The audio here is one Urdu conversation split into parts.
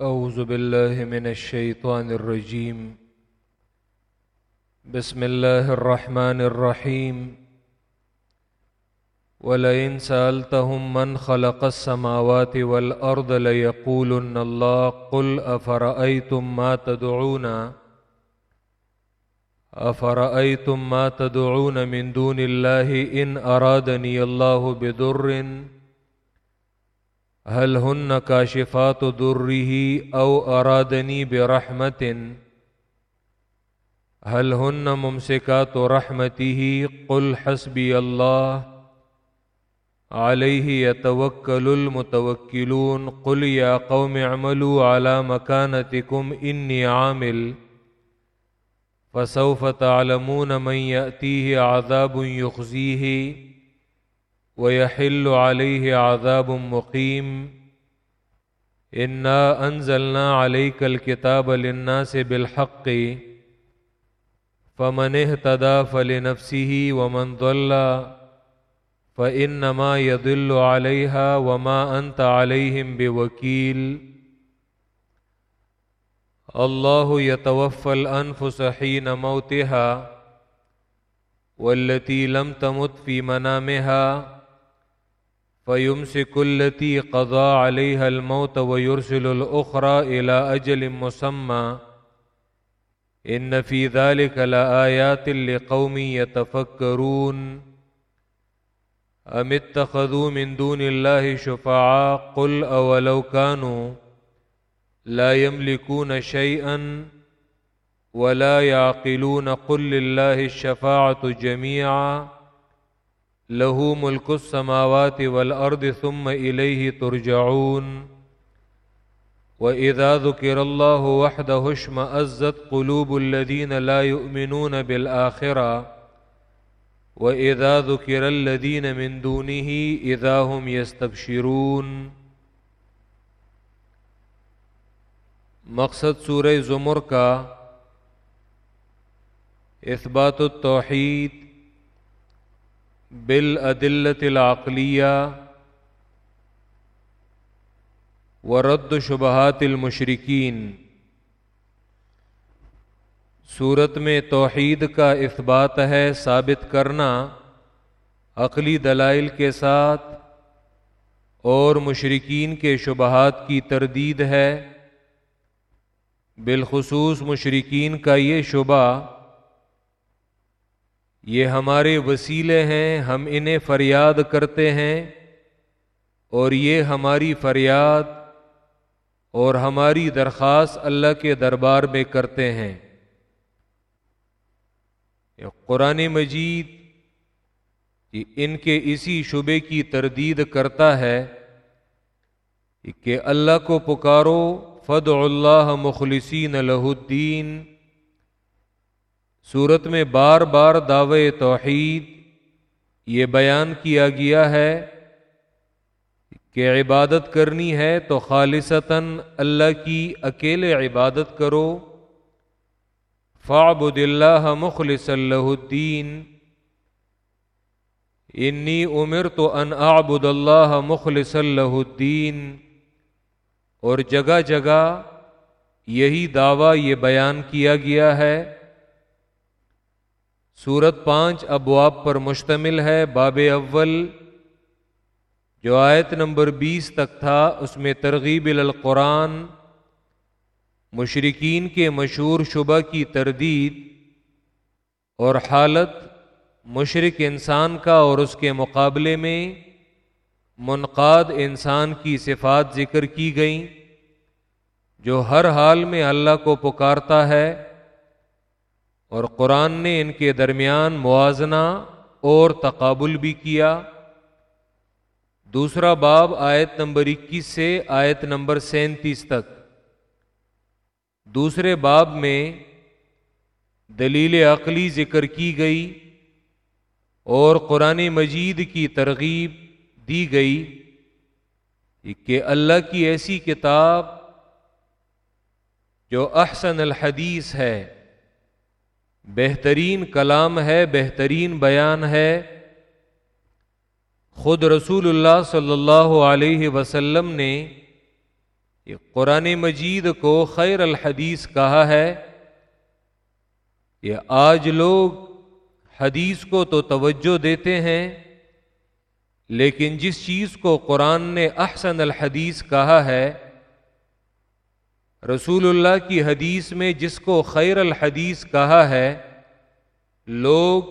أعوذ بالله من الشيطان الرجيم. بسم الله الرحمن الرحيم. ولئن سألتهم من خلق السماوات والأرض ليقولن الله قل أفرأيتم ما تدعون؟ أفرأيتم ما تدعون من دون الله إن أرادني الله بضر؟ هل هن كاشفات ضره أو أرادني برحمة؟ هل هن ممسكات رحمته؟ قل حسبي الله. عليه يتوكل المتوكلون. قل يا قوم اعملوا على مكانتكم إني عامل. فسوف تعلمون من يأتيه عذاب يخزيه. ويحل عليه عذاب مقيم إنا أنزلنا عليك الكتاب للناس بالحق فمن اهتدى فلنفسه ومن ضل فإنما يضل عليها وما أنت عليهم بوكيل الله يتوفى الأنفس حين موتها والتي لم تمت في منامها فيمسك التي قضى عليها الموت ويرسل الأخرى إلى أجل مسمى إن في ذلك لآيات لقوم يتفكرون أم اتخذوا من دون الله شفعاء قل أولو كانوا لا يملكون شيئا ولا يعقلون قل لله الشفاعة جميعا له ملك السماوات والأرض ثم إليه ترجعون وإذا ذكر الله وحده اشمأزت قلوب الذين لا يؤمنون بالآخرة وإذا ذكر الذين من دونه إذا هم يستبشرون مقصد سورہ زمر کا اثبات التوحید بالعدلت العقلیہ ورد شبہات المشرقین صورت میں توحید کا اثبات ہے ثابت کرنا عقلی دلائل کے ساتھ اور مشرقین کے شبہات کی تردید ہے۔ بالخصوص مشرقین کا یہ شبہ یہ ہمارے وسیلے ہیں، ہم انہیں فریاد کرتے ہیں، اور یہ ہماری فریاد اور ہماری درخواست اللہ کے دربار میں کرتے ہیں۔ قرآن مجید ان کے اسی شبے کی تردید کرتا ہے کہ اللہ کو پکارو فد اللہ مخلصین الہ الدین صورت میں بار بار دعوے توحید یہ بیان کیا گیا ہے کہ عبادت کرنی ہے تو خالصتاً اللہ کی اکیلے عبادت کرو۔ فعبد اللہ مخلص اللہ الدین۔ انی عمر تو ان اعبد اللہ مخلص اللہ الدین۔ اور جگہ جگہ یہی دعویٰ یہ بیان کیا گیا ہے۔ سورت پانچ ابواب پر مشتمل ہے، باب اول، جو آیت نمبر بیس تک تھا، اس میں ترغیب القرآن مشرقین کے مشہور شبہ کی تردید اور حالت مشرق انسان کا اور اس کے مقابلے میں منقاد انسان کی صفات ذکر کی گئیں، جو ہر حال میں اللہ کو پکارتا ہے۔ اور قرآن نے ان کے درمیان موازنہ اور تقابل بھی کیا۔ دوسرا باب آیت نمبر اکیس سے آیت نمبر سینتیس تک۔ دوسرے باب میں دلیل عقلی ذکر کی گئی اور قرآن مجید کی ترغیب دی گئی کہ اللہ کی ایسی کتاب جو احسن الحدیث ہے۔ بہترین کلام ہے، بہترین بیان ہے۔ خود رسول اللہ صلی اللہ علیہ وسلم نے یہ قرآن مجید کو خیر الحدیث کہا ہے۔ یہ آج لوگ حدیث کو تو توجہ دیتے ہیں، لیکن جس چیز کو قرآن نے احسن الحدیث کہا ہے رسول اللہ کی حدیث میں جس کو خیر الحدیث کہا ہے، لوگ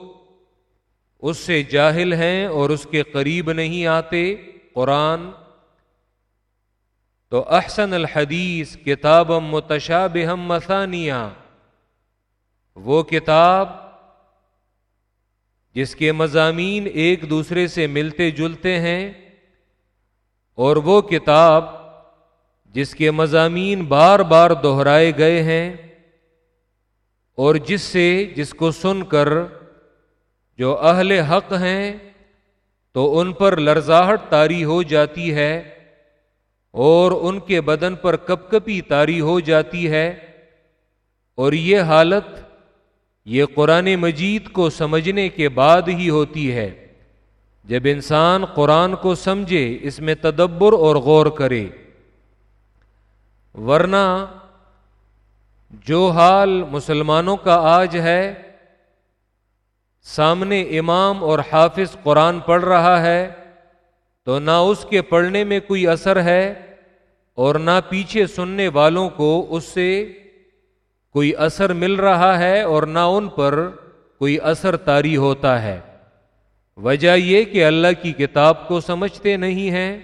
اس سے جاہل ہیں اور اس کے قریب نہیں آتے قرآن۔ تو احسن الحدیث کتاب متشاب ہم وہ کتاب جس کے مضامین ایک دوسرے سے ملتے جلتے ہیں اور وہ کتاب جس کے مضامین بار بار دہرائے گئے ہیں اور جس سے جس کو سن کر جو اہل حق ہیں تو ان پر لرزاہٹ تاری ہو جاتی ہے اور ان کے بدن پر کپ کپی تاری ہو جاتی ہے اور یہ حالت یہ قرآن مجید کو سمجھنے کے بعد ہی ہوتی ہے۔ جب انسان قرآن کو سمجھے، اس میں تدبر اور غور کرے۔ ورنہ جو حال مسلمانوں کا آج ہے، سامنے امام اور حافظ قرآن پڑھ رہا ہے، تو نہ اس کے پڑھنے میں کوئی اثر ہے اور نہ پیچھے سننے والوں کو اس سے کوئی اثر مل رہا ہے اور نہ ان پر کوئی اثر تاری ہوتا ہے۔ وجہ یہ کہ اللہ کی کتاب کو سمجھتے نہیں ہیں۔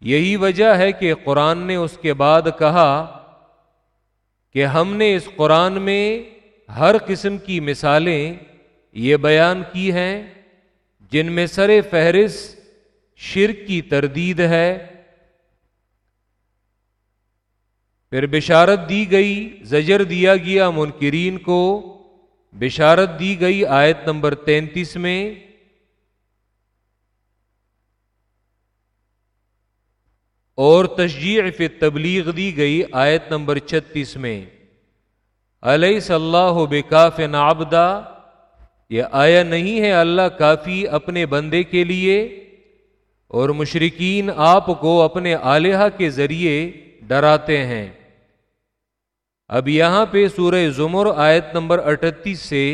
یہی وجہ ہے کہ قرآن نے اس کے بعد کہا کہ ہم نے اس قرآن میں ہر قسم کی مثالیں یہ بیان کی ہیں، جن میں سر فہرست شرک کی تردید ہے۔ پھر بشارت دی گئی، زجر دیا گیا منکرین کو۔ بشارت دی گئی آیت نمبر تینتیس میں۔ اور تشجیع فی تبلیغ دی گئی آیت نمبر چھتیس میں۔ علیہ صلاح بکاف نابدا یہ آیا نہیں ہے اللہ کافی اپنے بندے کے لیے، اور مشرقین آپ کو اپنے آلیہ کے ذریعے ڈراتے ہیں۔ اب یہاں پہ سورہ زمر آیت نمبر اٹھتیس سے،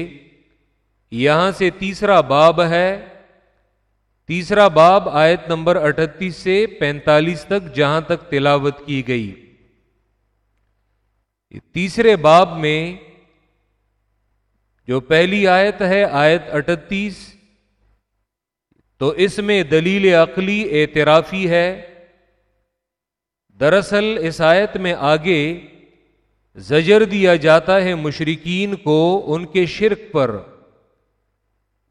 یہاں سے تیسرا باب ہے۔ تیسرا باب آیت نمبر اٹھتیس سے پینتالیس تک جہاں تک تلاوت کی گئی۔ تیسرے باب میں جو پہلی آیت ہے، آیت اٹھتیس، تو اس میں دلیل عقلی اعترافی ہے۔ دراصل اس آیت میں آگے زجر دیا جاتا ہے مشرقین کو ان کے شرک پر۔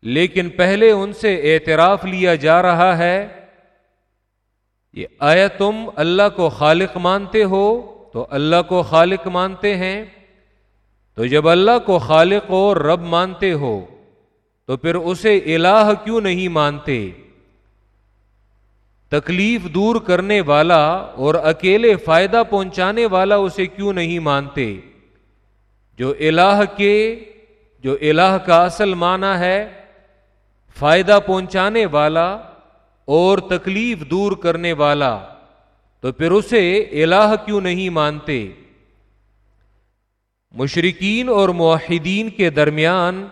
لیکن پہلے ان سے اعتراف لیا جا رہا ہے، یہ آیا تم اللہ کو خالق مانتے ہو تو اللہ کو خالق مانتے ہیں، تو جب اللہ کو خالق اور رب مانتے ہو تو پھر اسے الہ کیوں نہیں مانتے؟ تکلیف دور کرنے والا اور اکیلے فائدہ پہنچانے والا اسے کیوں نہیں مانتے؟ جو الہ کے، جو الہ کا اصل معنی ہے فائدہ پہنچانے والا اور تکلیف دور کرنے والا، تو پھر اسے الہ کیوں نہیں مانتے؟ مشرقین اور معاہدین کے درمیان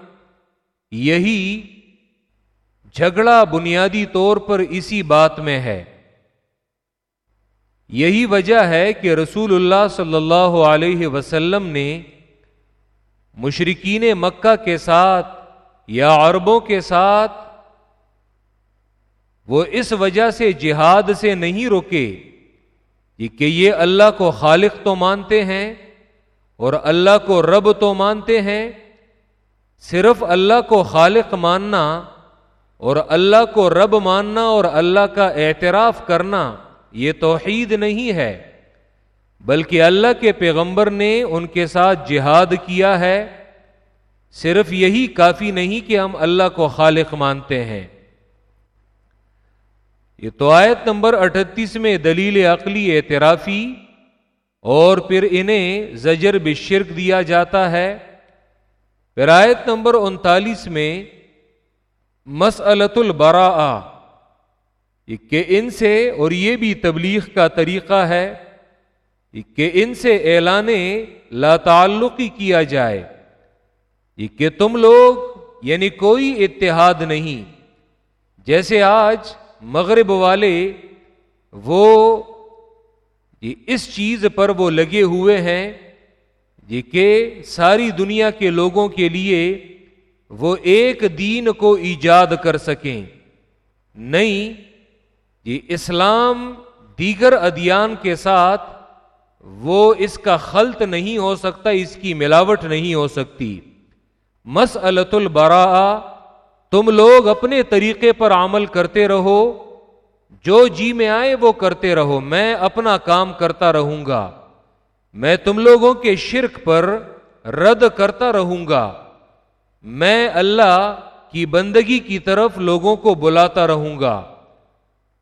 یہی جھگڑا بنیادی طور پر اسی بات میں ہے۔ یہی وجہ ہے کہ رسول اللہ صلی اللہ علیہ وسلم نے مشرقین مکہ کے ساتھ یا عربوں کے ساتھ وہ اس وجہ سے جہاد سے نہیں روکے کہ یہ اللہ کو خالق تو مانتے ہیں اور اللہ کو رب تو مانتے ہیں، صرف اللہ کو خالق ماننا اور اللہ کو رب ماننا اور اللہ کا اعتراف کرنا یہ توحید نہیں ہے، بلکہ اللہ کے پیغمبر نے ان کے ساتھ جہاد کیا ہے۔ صرف یہی کافی نہیں کہ ہم اللہ کو خالق مانتے ہیں۔ یہ تو آیت نمبر اٹھتیس میں دلیل عقلی اعترافی اور پھر انہیں زجر بشرک دیا جاتا ہے۔ پھر آیت نمبر انتالیس میں مسلط البرا کہ ان سے اور یہ بھی تبلیغ کا طریقہ ہے کہ ان سے اعلان لا تعلقی کیا جائے۔ کہ تم لوگ یعنی کوئی اتحاد نہیں۔ جیسے آج مغرب والے وہ اس چیز پر وہ لگے ہوئے ہیں یہ کہ ساری دنیا کے لوگوں کے لیے وہ ایک دین کو ایجاد کر سکیں۔ نہیں، یہ اسلام دیگر ادیان کے ساتھ وہ اس کا خلط نہیں ہو سکتا، اس کی ملاوٹ نہیں ہو سکتی۔ مسلط البرا تم لوگ اپنے طریقے پر عمل کرتے رہو، جو جی میں آئے وہ کرتے رہو، میں اپنا کام کرتا رہوں گا۔ میں تم لوگوں کے شرک پر رد کرتا رہوں گا۔ میں اللہ کی بندگی کی طرف لوگوں کو بلاتا رہوں گا۔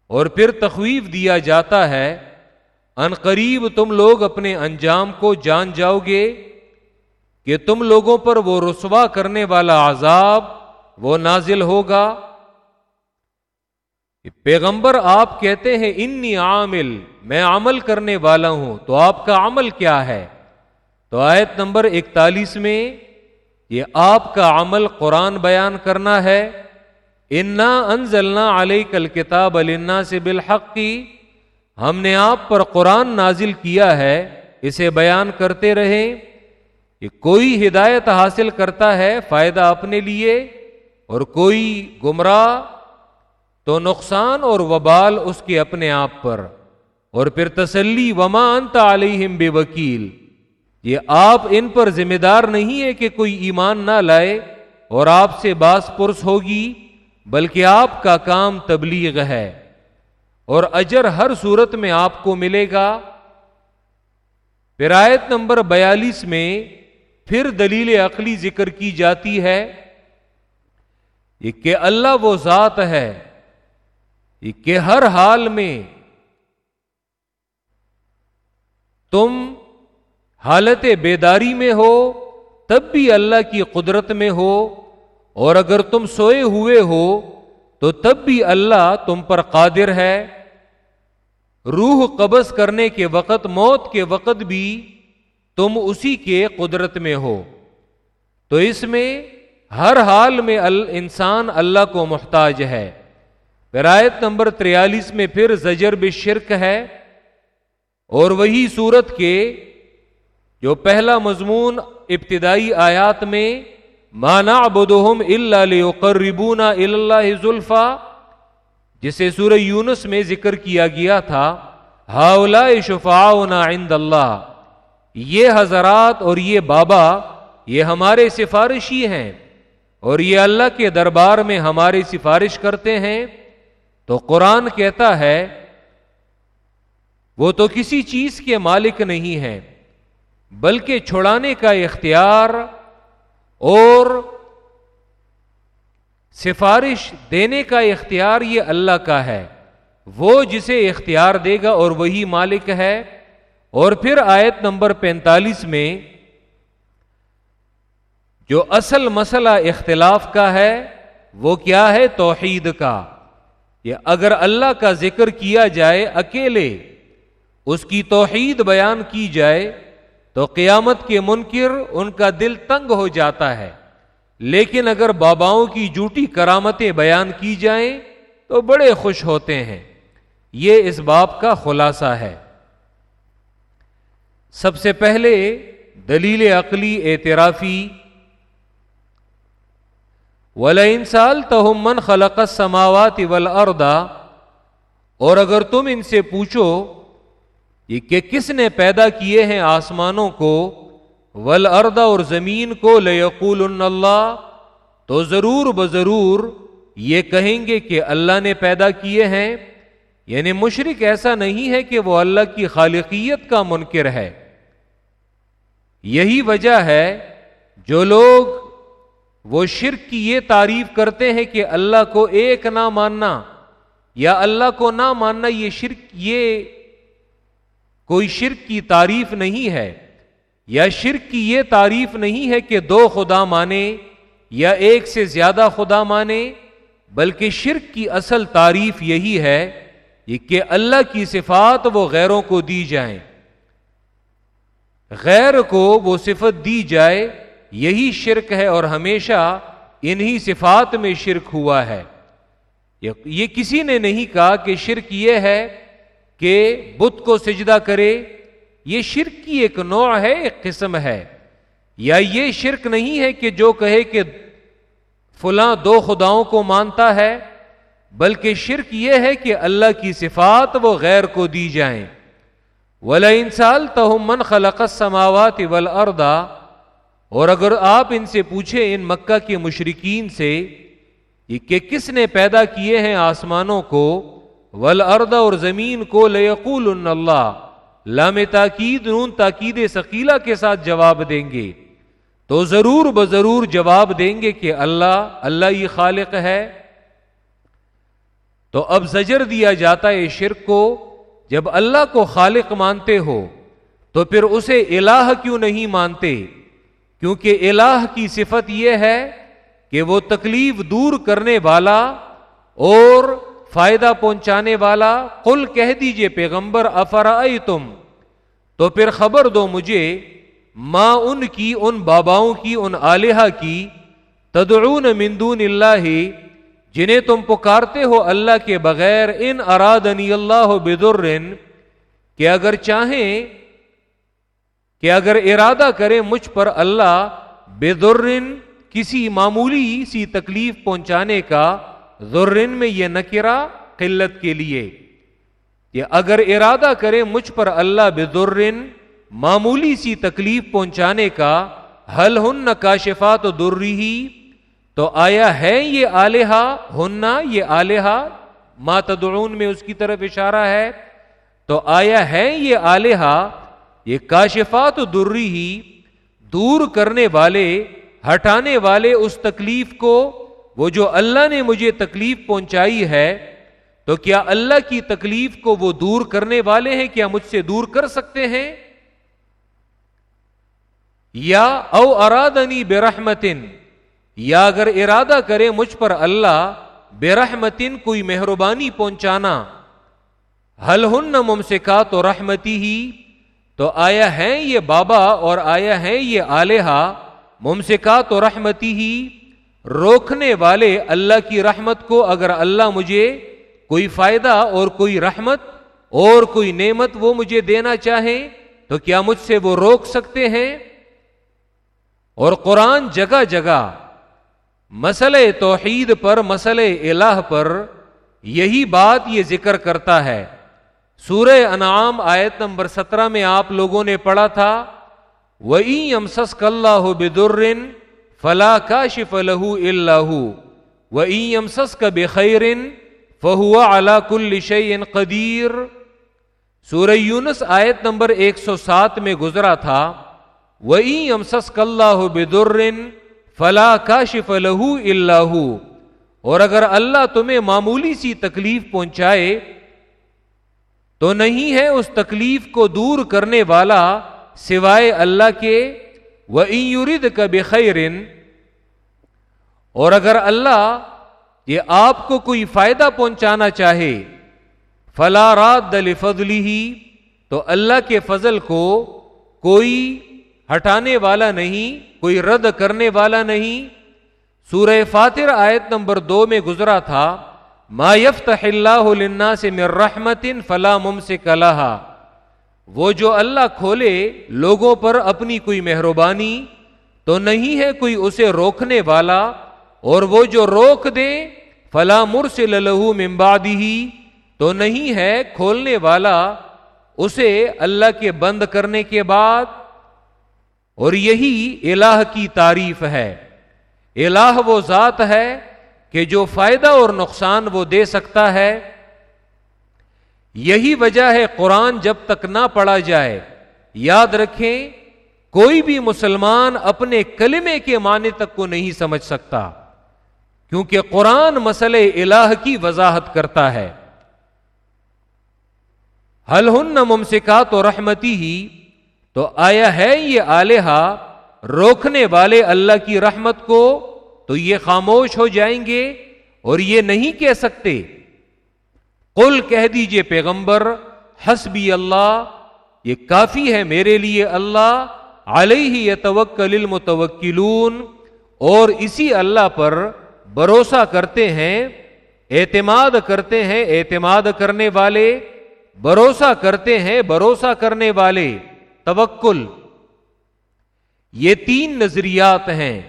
اور پھر تخویف دیا جاتا ہے، ان قریب تم لوگ اپنے انجام کو جان جاؤ گے۔ کہ تم لوگوں پر وہ رسوا کرنے والا عذاب وہ نازل ہوگا۔ پیغمبر آپ کہتے ہیں انی عامل، میں عمل کرنے والا ہوں۔ تو آپ کا عمل کیا ہے؟ تو آیت نمبر اکتالیس میں، یہ آپ کا عمل قرآن بیان کرنا ہے۔ انا انزلنا علیہ کل کتاب النا سے بالحق۔ کی ہم نے آپ پر قرآن نازل کیا ہے، اسے بیان کرتے رہے کہ کوئی ہدایت حاصل کرتا ہے فائدہ اپنے لیے اور کوئی گمراہ تو نقصان اور وبال اس کے اپنے آپ پر۔ اور پھر تسلی وما انت علیہم بے وکیل یہ آپ ان پر ذمہ دار نہیں ہے کہ کوئی ایمان نہ لائے اور آپ سے باس پرس ہوگی، بلکہ آپ کا کام تبلیغ ہے۔ اور اجر ہر صورت میں آپ کو ملے گا۔ پرایت نمبر بیالیس میں پھر دلیل عقلی ذکر کی جاتی ہے یہ کہ اللہ وہ ذات ہے، یہ کہ ہر حال میں تم حالت بیداری میں ہو، تب بھی اللہ کی قدرت میں ہو، اور اگر تم سوئے ہوئے ہو، تو تب بھی اللہ تم پر قادر ہے۔ روح قبض کرنے کے وقت، موت کے وقت بھی تم اسی کے قدرت میں ہو۔ تو اس میں ہر حال میں انسان اللہ کو محتاج ہے۔ رایت نمبر تریالیس میں پھر زجر شرک ہے۔ اور وہی صورت کے جو پہلا مضمون ابتدائی آیات میں مانا بدہم اللہ قربونا اللہ زلفا، جسے سورہ یونس میں ذکر کیا گیا تھا ہاؤلا شفاؤنا عند اللہ۔ یہ حضرات اور یہ بابا، یہ ہمارے سفارشی ہیں اور یہ اللہ کے دربار میں ہماری سفارش کرتے ہیں، تو قرآن کہتا ہے، وہ تو کسی چیز کے مالک نہیں ہے بلکہ چھڑانے کا اختیار اور سفارش دینے کا اختیار یہ اللہ کا ہے۔ وہ جسے اختیار دے گا اور وہی مالک ہے۔ اور پھر آیت نمبر پینتالیس میں جو اصل مسئلہ اختلاف کا ہے، وہ کیا ہے؟ توحید کا۔ یہ اگر اللہ کا ذکر کیا جائے اکیلے، اس کی توحید بیان کی جائے، تو قیامت کے منکر ان کا دل تنگ ہو جاتا ہے۔ لیکن اگر باباؤں کی جوٹی کرامتیں بیان کی جائیں، تو بڑے خوش ہوتے ہیں۔ یہ اس باپ کا خلاصہ ہے۔ سب سے پہلے دلیل عقلی اعترافی۔ ولا انسال تہمن خلق سماوات ول اور اگر تم ان سے پوچھو کہ کس نے پیدا کیے ہیں آسمانوں کو ول اور زمین کو لقول اللہ تو ضرور بضرور یہ کہیں گے کہ اللہ نے پیدا کیے ہیں۔ یعنی مشرق ایسا نہیں ہے کہ وہ اللہ کی خالقیت کا منکر ہے۔ یہی وجہ ہے جو لوگ وہ شرک کی یہ تعریف کرتے ہیں کہ اللہ کو ایک نہ ماننا یا اللہ کو نہ ماننا یہ شرک، یہ کوئی شرک کی تعریف نہیں ہے، یا شرک کی یہ تعریف نہیں ہے کہ دو خدا مانے یا ایک سے زیادہ خدا مانے، بلکہ شرک کی اصل تعریف یہی ہے کہ اللہ کی صفات وہ غیروں کو دی جائیں۔ غیر کو وہ صفت دی جائے، یہی شرک ہے اور ہمیشہ انہی صفات میں شرک ہوا ہے۔ یہ کسی نے نہیں کہا کہ شرک یہ ہے کہ بت کو سجدہ کرے۔ یہ شرک کی ایک نوع ہے، ایک قسم ہے۔ یا یہ شرک نہیں ہے کہ جو کہے کہ فلاں دو خداؤں کو مانتا ہے، بلکہ شرک یہ ہے کہ اللہ کی صفات وہ غیر کو دی جائیں۔ ولا انسال تو من خلق سماوات ول اور اگر آپ ان سے پوچھیں ان مکہ کے مشرقین سے کہ کس نے پیدا کیے ہیں آسمانوں کو؟ ول اور زمین کو لقول اللہ لام تاکید نون تاکید ثقیلا کے ساتھ جواب دیں گے۔ تو ضرور بضرور جواب دیں گے کہ اللہ اللہ یہ خالق ہے۔ تو اب زجر دیا جاتا ہے شرک کو۔ جب اللہ کو خالق مانتے ہو، تو پھر اسے الہ کیوں نہیں مانتے؟ کیونکہ الہ کی صفت یہ ہے کہ وہ تکلیف دور کرنے والا اور فائدہ پہنچانے والا، قل کہہ دیجیے پیغمبر افرائی تم تو پھر خبر دو مجھے، ماں ان کی، ان باباؤں کی، ان آلیہ کی، تدعون من دون اللہ جنہیں تم پکارتے ہو اللہ کے بغیر، ان ارادنی اللہ بدر کہ اگر چاہیں، کہ اگر ارادہ کرے مجھ پر اللہ بدر کسی معمولی سی تکلیف پہنچانے کا، ذرن میں یہ نکرا قلت کے لیے، کہ اگر ارادہ کرے مجھ پر اللہ بدرن معمولی سی تکلیف پہنچانے کا حل ہن کاشفات دری ہی تو آیا ہے یہ آلیہ ہننا یہ آلیہ ما تدعون میں اس کی طرف اشارہ ہے۔ تو آیا ہے یہ آلیہ یہ کاشفات دری ہی، دور کرنے والے، ہٹانے والے اس تکلیف کو، وہ جو اللہ نے مجھے تکلیف پہنچائی ہے۔ تو کیا اللہ کی تکلیف کو وہ دور کرنے والے ہیں؟ کیا مجھ سے دور کر سکتے ہیں؟ یا او ارادنی بے رحمتن یا اگر ارادہ کرے مجھ پر اللہ، بے رحمتن کوئی مہربانی پہنچانا۔ حل ہن ممسکا تو رحمتی ہی۔ تو آیا ہے یہ بابا اور آیا ہے یہ آلیہ۔ ممسکا تو رحمتی ہی۔ روکنے والے اللہ کی رحمت کو اگر اللہ مجھے کوئی فائدہ اور کوئی رحمت اور کوئی نعمت وہ مجھے دینا چاہے، تو کیا مجھ سے وہ روک سکتے ہیں؟ اور قرآن جگہ جگہ مسئلہ توحید پر مسئلہ الہ پر یہی بات یہ ذکر کرتا ہے۔ سورہ انعام آیت نمبر سترہ میں آپ لوگوں نے پڑھا تھا وہی امسس کلّہ بدرن فلا کا شف لہو اللہ وہی امسس کا بخیرن فہو اعلی کل شعین قدیر سورہ یونس آیت نمبر ایک سو سات میں گزرا تھا وہی امسس کلّہ بدرن فلا کا شف لہو اللہ اور اگر اللہ تمہیں معمولی سی تکلیف پہنچائے، تو نہیں ہے اس تکلیف کو دور کرنے والا سوائے اللہ کے۔ وہ یورد کا بخیرن اور اگر اللہ یہ آپ کو کوئی فائدہ پہنچانا چاہے، فلا رات دل فضلی ہی تو اللہ کے فضل کو کوئی ہٹانے والا نہیں، کوئی رد کرنے والا نہیں۔ سورہ فاتر آیت نمبر دو میں گزرا تھا، ما یفتح اللہ للناس من رحمت فلا ممسک لها وہ جو اللہ کھولے، لوگوں پر اپنی کوئی مہربانی تو نہیں ہے کوئی اسے روکنے والا، اور وہ جو روک دے، فلا مرسل له من بعده تو نہیں ہے کھولنے والا، اسے اللہ کے بند کرنے کے بعد۔ اور یہی الہ کی تعریف ہے۔ الہ وہ ذات ہے کہ جو فائدہ اور نقصان وہ دے سکتا ہے۔ یہی وجہ ہے قرآن جب تک نہ پڑھا جائے۔ یاد رکھیں، کوئی بھی مسلمان اپنے کلمے کے معنی تک کو نہیں سمجھ سکتا، کیونکہ قرآن مسئلے الہ کی وضاحت کرتا ہے۔ حل ہن ممسکات و رحمتی ہی؟ تو آیا ہے یہ آلیہ روکنے والے اللہ کی رحمت کو؟ تو یہ خاموش ہو جائیں گے اور یہ نہیں کہہ سکتے۔ قل کہہ دیجیے پیغمبر، حسبی اللہ، یہ کافی ہے میرے لیے اللہ، علیہ توکل المتوکلون۔ اور اسی اللہ پر بھروسہ کرتے ہیں، اعتماد کرتے ہیں، اعتماد کرنے والے، بھروسہ کرتے ہیں، بھروسہ کرنے والے۔ توکل۔ یہ تین نظریات ہیں۔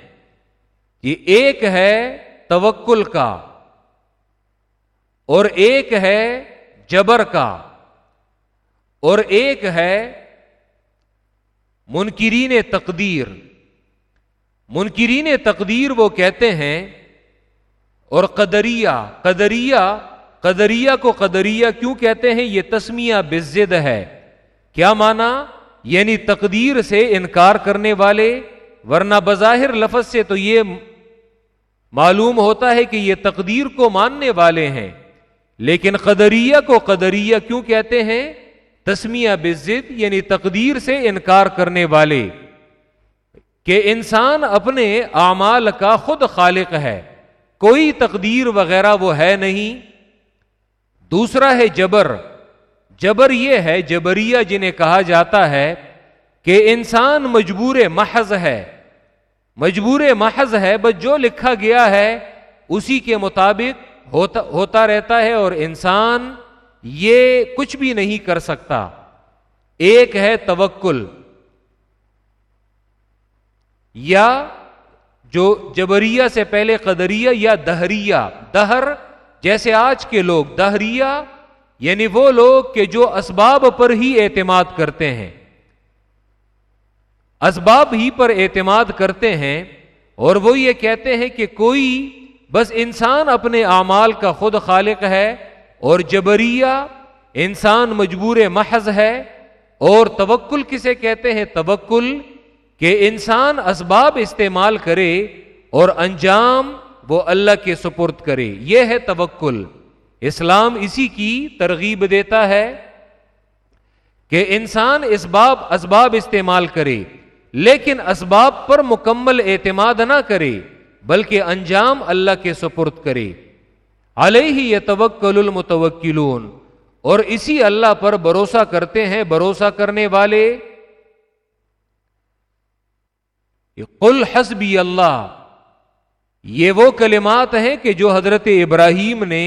یہ ایک ہے توکل کا اور ایک ہے جبر کا اور ایک ہے منکرین تقدیر۔ منکرین تقدیر وہ کہتے ہیں اور قدریہ۔ قدریہ قدریہ کو قدریہ کیوں کہتے ہیں؟ یہ تسمیہ بزد ہے۔ کیا مانا؟ یعنی تقدیر سے انکار کرنے والے، ورنہ بظاہر لفظ سے تو یہ معلوم ہوتا ہے کہ یہ تقدیر کو ماننے والے ہیں۔ لیکن قدریہ کو قدریہ کیوں کہتے ہیں؟ تسمیہ بزد یعنی تقدیر سے انکار کرنے والے۔ کہ انسان اپنے اعمال کا خود خالق ہے، کوئی تقدیر وغیرہ وہ ہے نہیں۔ دوسرا ہے جبر جبر یہ ہے، جبریہ جنہیں کہا جاتا ہے کہ انسان مجبور محض ہے۔ مجبور محض ہے، بس جو لکھا گیا ہے اسی کے مطابق ہوتا ہوتا رہتا ہے اور انسان یہ کچھ بھی نہیں کر سکتا۔ ایک ہے توکل۔ یا جو جبریہ سے پہلے قدریہ یا دہریہ، دہر جیسے آج کے لوگ، دہریہ یعنی وہ لوگ کہ جو اسباب پر ہی اعتماد کرتے ہیں۔ اسباب ہی پر اعتماد کرتے ہیں اور وہ یہ کہتے ہیں کہ کوئی بس انسان اپنے اعمال کا خود خالق ہے اور جبریہ انسان مجبور محض ہے اور توکل کسے کہتے ہیں؟ توکل کہ انسان اسباب استعمال کرے اور انجام وہ اللہ کے سپرد کرے۔ یہ ہے توکل۔ اسلام اسی کی ترغیب دیتا ہے کہ انسان اسباب اسباب استعمال کرے، لیکن اسباب پر مکمل اعتماد نہ کرے، بلکہ انجام اللہ کے سپرد کرے۔ علیہ یہ المتوکلون، اور اسی اللہ پر بھروسہ کرتے ہیں بھروسہ کرنے والے۔ قل حسبی اللہ، یہ وہ کلمات ہیں کہ جو حضرت ابراہیم نے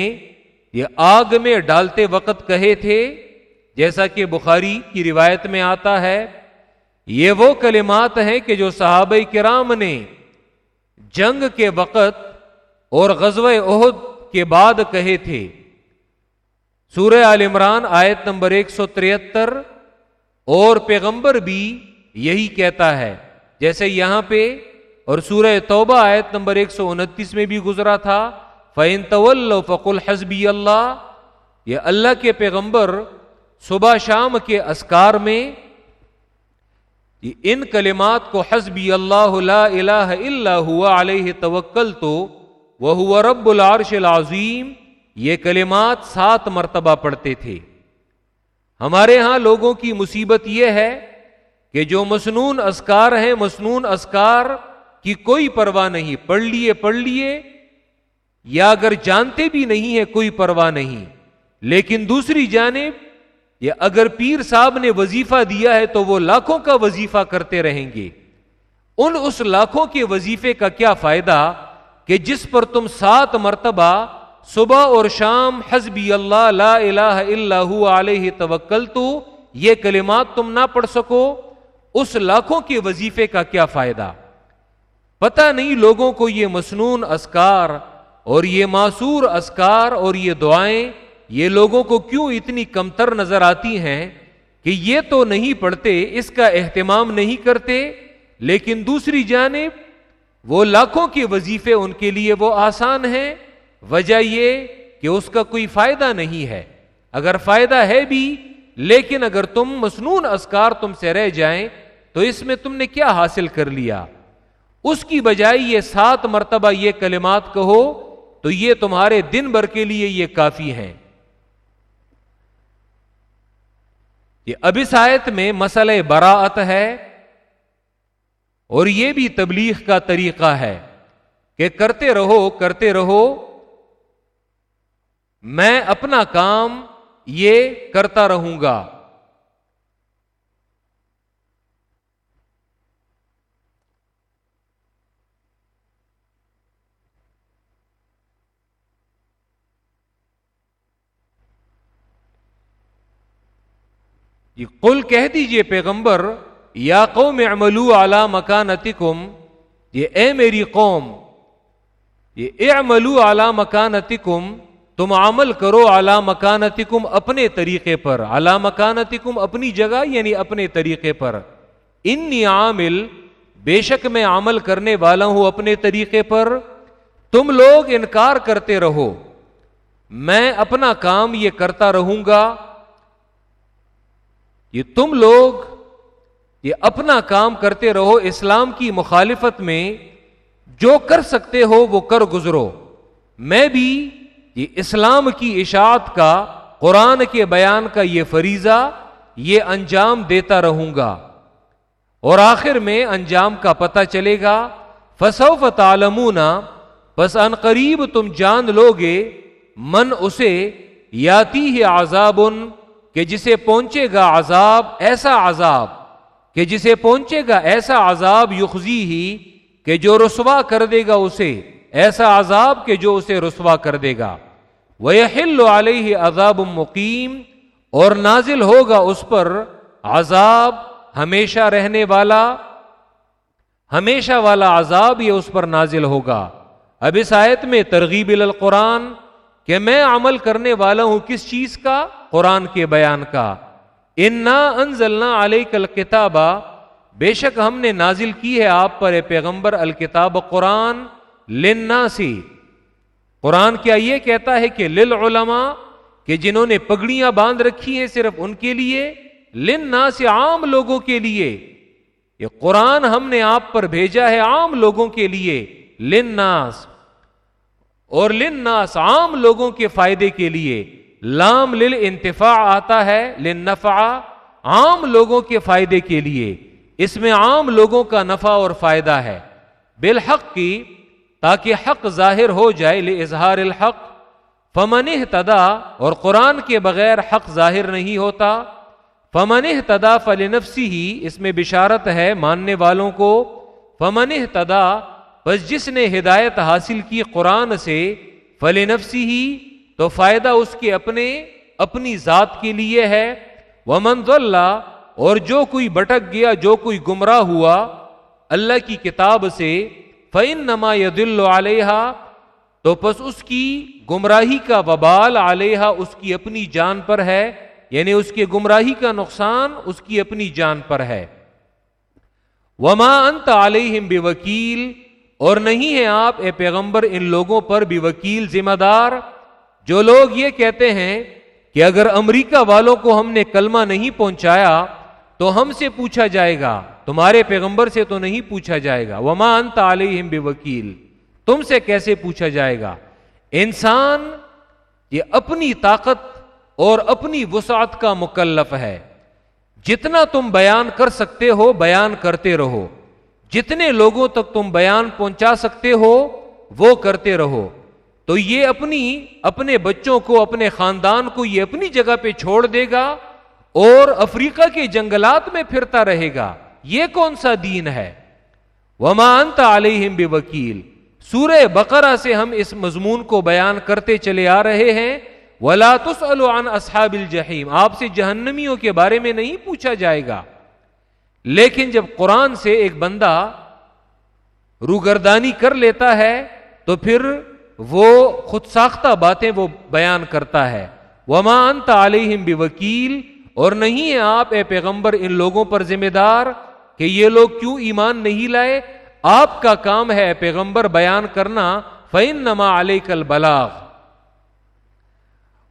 یہ آگ میں ڈالتے وقت کہے تھے، جیسا کہ بخاری کی روایت میں آتا ہے، یہ وہ کلمات ہیں کہ جو صحابہ کرام نے جنگ کے وقت اور غزو عہد کے بعد کہے تھے۔ سورہ عال عمران آیت نمبر ایک سو تریہتر اور پیغمبر بھی یہی کہتا ہے، جیسے یہاں پہ اور سورہ توبہ آیت نمبر ایک سو انتیس میں بھی گزرا تھا۔ فعین طول فقل حسبی اللہ یہ اللہ کے پیغمبر صبح شام کے اسکار میں ان کلمات کو حسبی اللہ لا الہ الا ہوا علیہ توکل تو وہ ہوا رب العرش العظیم یہ کلمات سات مرتبہ پڑھتے تھے۔ ہمارے ہاں لوگوں کی مصیبت یہ ہے کہ جو مسنون اسکار ہیں مسنون اسکار کی کوئی پرواہ نہیں، پڑھ لیے پڑھ لیے یا اگر جانتے بھی نہیں ہے کوئی پرواہ نہیں۔ لیکن دوسری جانب یا اگر پیر صاحب نے وظیفہ دیا ہے تو وہ لاکھوں کا وظیفہ کرتے رہیں گے۔ ان اس لاکھوں کے وظیفے کا کیا فائدہ؟ کہ جس پر تم سات مرتبہ صبح اور شام حزبی اللہ لا الہ الا علیہ توکل تو یہ کلمات تم نہ پڑھ سکو۔ اس لاکھوں کے وظیفے کا کیا فائدہ؟ پتہ نہیں لوگوں کو یہ مسنون اسکار اور یہ معصور اسکار اور یہ دعائیں یہ لوگوں کو کیوں اتنی کمتر نظر آتی ہیں کہ یہ تو نہیں پڑھتے، اس کا اہتمام نہیں کرتے، لیکن دوسری جانب وہ لاکھوں کے وظیفے ان کے لیے وہ آسان ہیں، وجہ یہ کہ اس کا کوئی فائدہ نہیں ہے۔ اگر فائدہ ہے بھی، لیکن اگر تم مسنون اسکار تم سے رہ جائیں، تو اس میں تم نے کیا حاصل کر لیا؟ اس کی بجائے یہ سات مرتبہ یہ کلمات کہو تو یہ تمہارے دن بھر کے لیے یہ کافی ہے یہ ابس آیت میں مسئلہ براعت ہے اور یہ بھی تبلیغ کا طریقہ ہے کہ کرتے رہو کرتے رہو۔ میں اپنا کام یہ کرتا رہوں گا۔ یہ کل کہہ دیجیے پیغمبر، یا قوم عملو اعلی مکانتکم، یہ اے میری قوم، یہ اعملو اعلی مکانتکم، تم عمل کرو اعلی مکانتکم اپنے طریقے پر اعلی مکانتکم اپنی جگہ یعنی اپنے طریقے پر۔ انی عامل، بے شک میں عمل کرنے والا ہوں اپنے طریقے پر۔ تم لوگ انکار کرتے رہو، میں اپنا کام یہ کرتا رہوں گا۔ یہ تم لوگ یہ اپنا کام کرتے رہو اسلام کی مخالفت میں، جو کر سکتے ہو وہ کر گزرو۔ میں بھی یہ اسلام کی اشاعت کا، قرآن کے بیان کا یہ فریضہ، یہ انجام دیتا رہوں گا۔ اور آخر میں انجام کا پتہ چلے گا۔ فسوف تعلمون۔ بس ان قریب تم جان لو گے من اسے، یاتی ہے عذاب کہ جسے پہنچے گا عذاب ایسا عذاب، کہ جسے پہنچے گا ایسا عذاب یخزی ہی کہ جو رسوا کر دے گا اسے، ایسا عذاب کہ جو اسے رسوا کر دے گا۔ وہ علیہ عذاب مقیم اور نازل ہوگا اس پر عذاب ہمیشہ رہنے والا، ہمیشہ والا عذاب یہ اس پر نازل ہوگا۔ اب اس آیت میں ترغیب القرآن کہ میں عمل کرنے والا ہوں کس چیز کا؟ قرآن کے بیان کا۔ انا انزلنا علیہ کل کتابہ بے شک ہم نے نازل کی ہے آپ پر، اے پیغمبر، الکتاب قرآن لنا سی قرآن کیا یہ کہتا ہے کہ للعلماء، کہ جنہوں نے پگڑیاں باندھ رکھی ہیں صرف ان کے لیے لنا سے عام لوگوں کے لیے۔ یہ قرآن ہم نے آپ پر بھیجا ہے عام لوگوں کے لیے لناس اور لناس عام لوگوں کے فائدے کے لیے لام لل انتفاع آتا ہے لنفع عام لوگوں کے فائدے کے لیے۔ اس میں عام لوگوں کا نفع اور فائدہ ہے۔ بالحق کی، تاکہ حق ظاہر ہو جائے لے اظہار الحق۔ فمن تدا اور قرآن کے بغیر حق ظاہر نہیں ہوتا۔ فمن تدا فل نفسی ہی اس میں بشارت ہے ماننے والوں کو۔ فمن تدا بس جس نے ہدایت حاصل کی قرآن سے فل نفسی ہی، تو فائدہ اس کے اپنے، اپنی ذات کے لیے ہے۔ وہ اللہ اور جو کوئی بٹک گیا، جو کوئی گمراہ ہوا، اللہ کی کتاب سے فعن نما دل علیہ تو پس اس کی گمراہی کا وبال علیہ اس کی اپنی جان پر ہے۔ یعنی اس کے گمراہی کا نقصان اس کی اپنی جان پر ہے۔ وما انت علیہم بے وکیل اور نہیں ہے آپ، اے پیغمبر، ان لوگوں پر بھی وکیل ذمہ دار؟ جو لوگ یہ کہتے ہیں کہ اگر امریکہ والوں کو ہم نے کلمہ نہیں پہنچایا تو ہم سے پوچھا جائے گا، تمہارے پیغمبر سے تو نہیں پوچھا جائے گا۔ وما انت علیہم بے وکیل تم سے کیسے پوچھا جائے گا؟ انسان یہ اپنی طاقت اور اپنی وسعت کا مکلف ہے۔ جتنا تم بیان کر سکتے ہو، بیان کرتے رہو۔ جتنے لوگوں تک تم بیان پہنچا سکتے ہو، وہ کرتے رہو۔ تو یہ اپنی، اپنے بچوں کو، اپنے خاندان کو یہ اپنی جگہ پہ چھوڑ دے گا اور افریقہ کے جنگلات میں پھرتا رہے گا۔ یہ کون سا دین ہے؟ ومانت علیہم بے وکیل سورہ بقرہ سے ہم اس مضمون کو بیان کرتے چلے آ رہے ہیں۔ ولا عن اصحاب الجحیم آپ سے جہنمیوں کے بارے میں نہیں پوچھا جائے گا۔ لیکن جب قرآن سے ایک بندہ روگردانی کر لیتا ہے، تو پھر وہ خود ساختہ باتیں وہ بیان کرتا ہے۔ وما انت علیہم بوکیل اور نہیں ہے آپ، اے پیغمبر، ان لوگوں پر ذمہ دار کہ یہ لوگ کیوں ایمان نہیں لائے؟ آپ کا کام ہے پیغمبر، بیان کرنا۔ فین نما علیہ کل بلاغ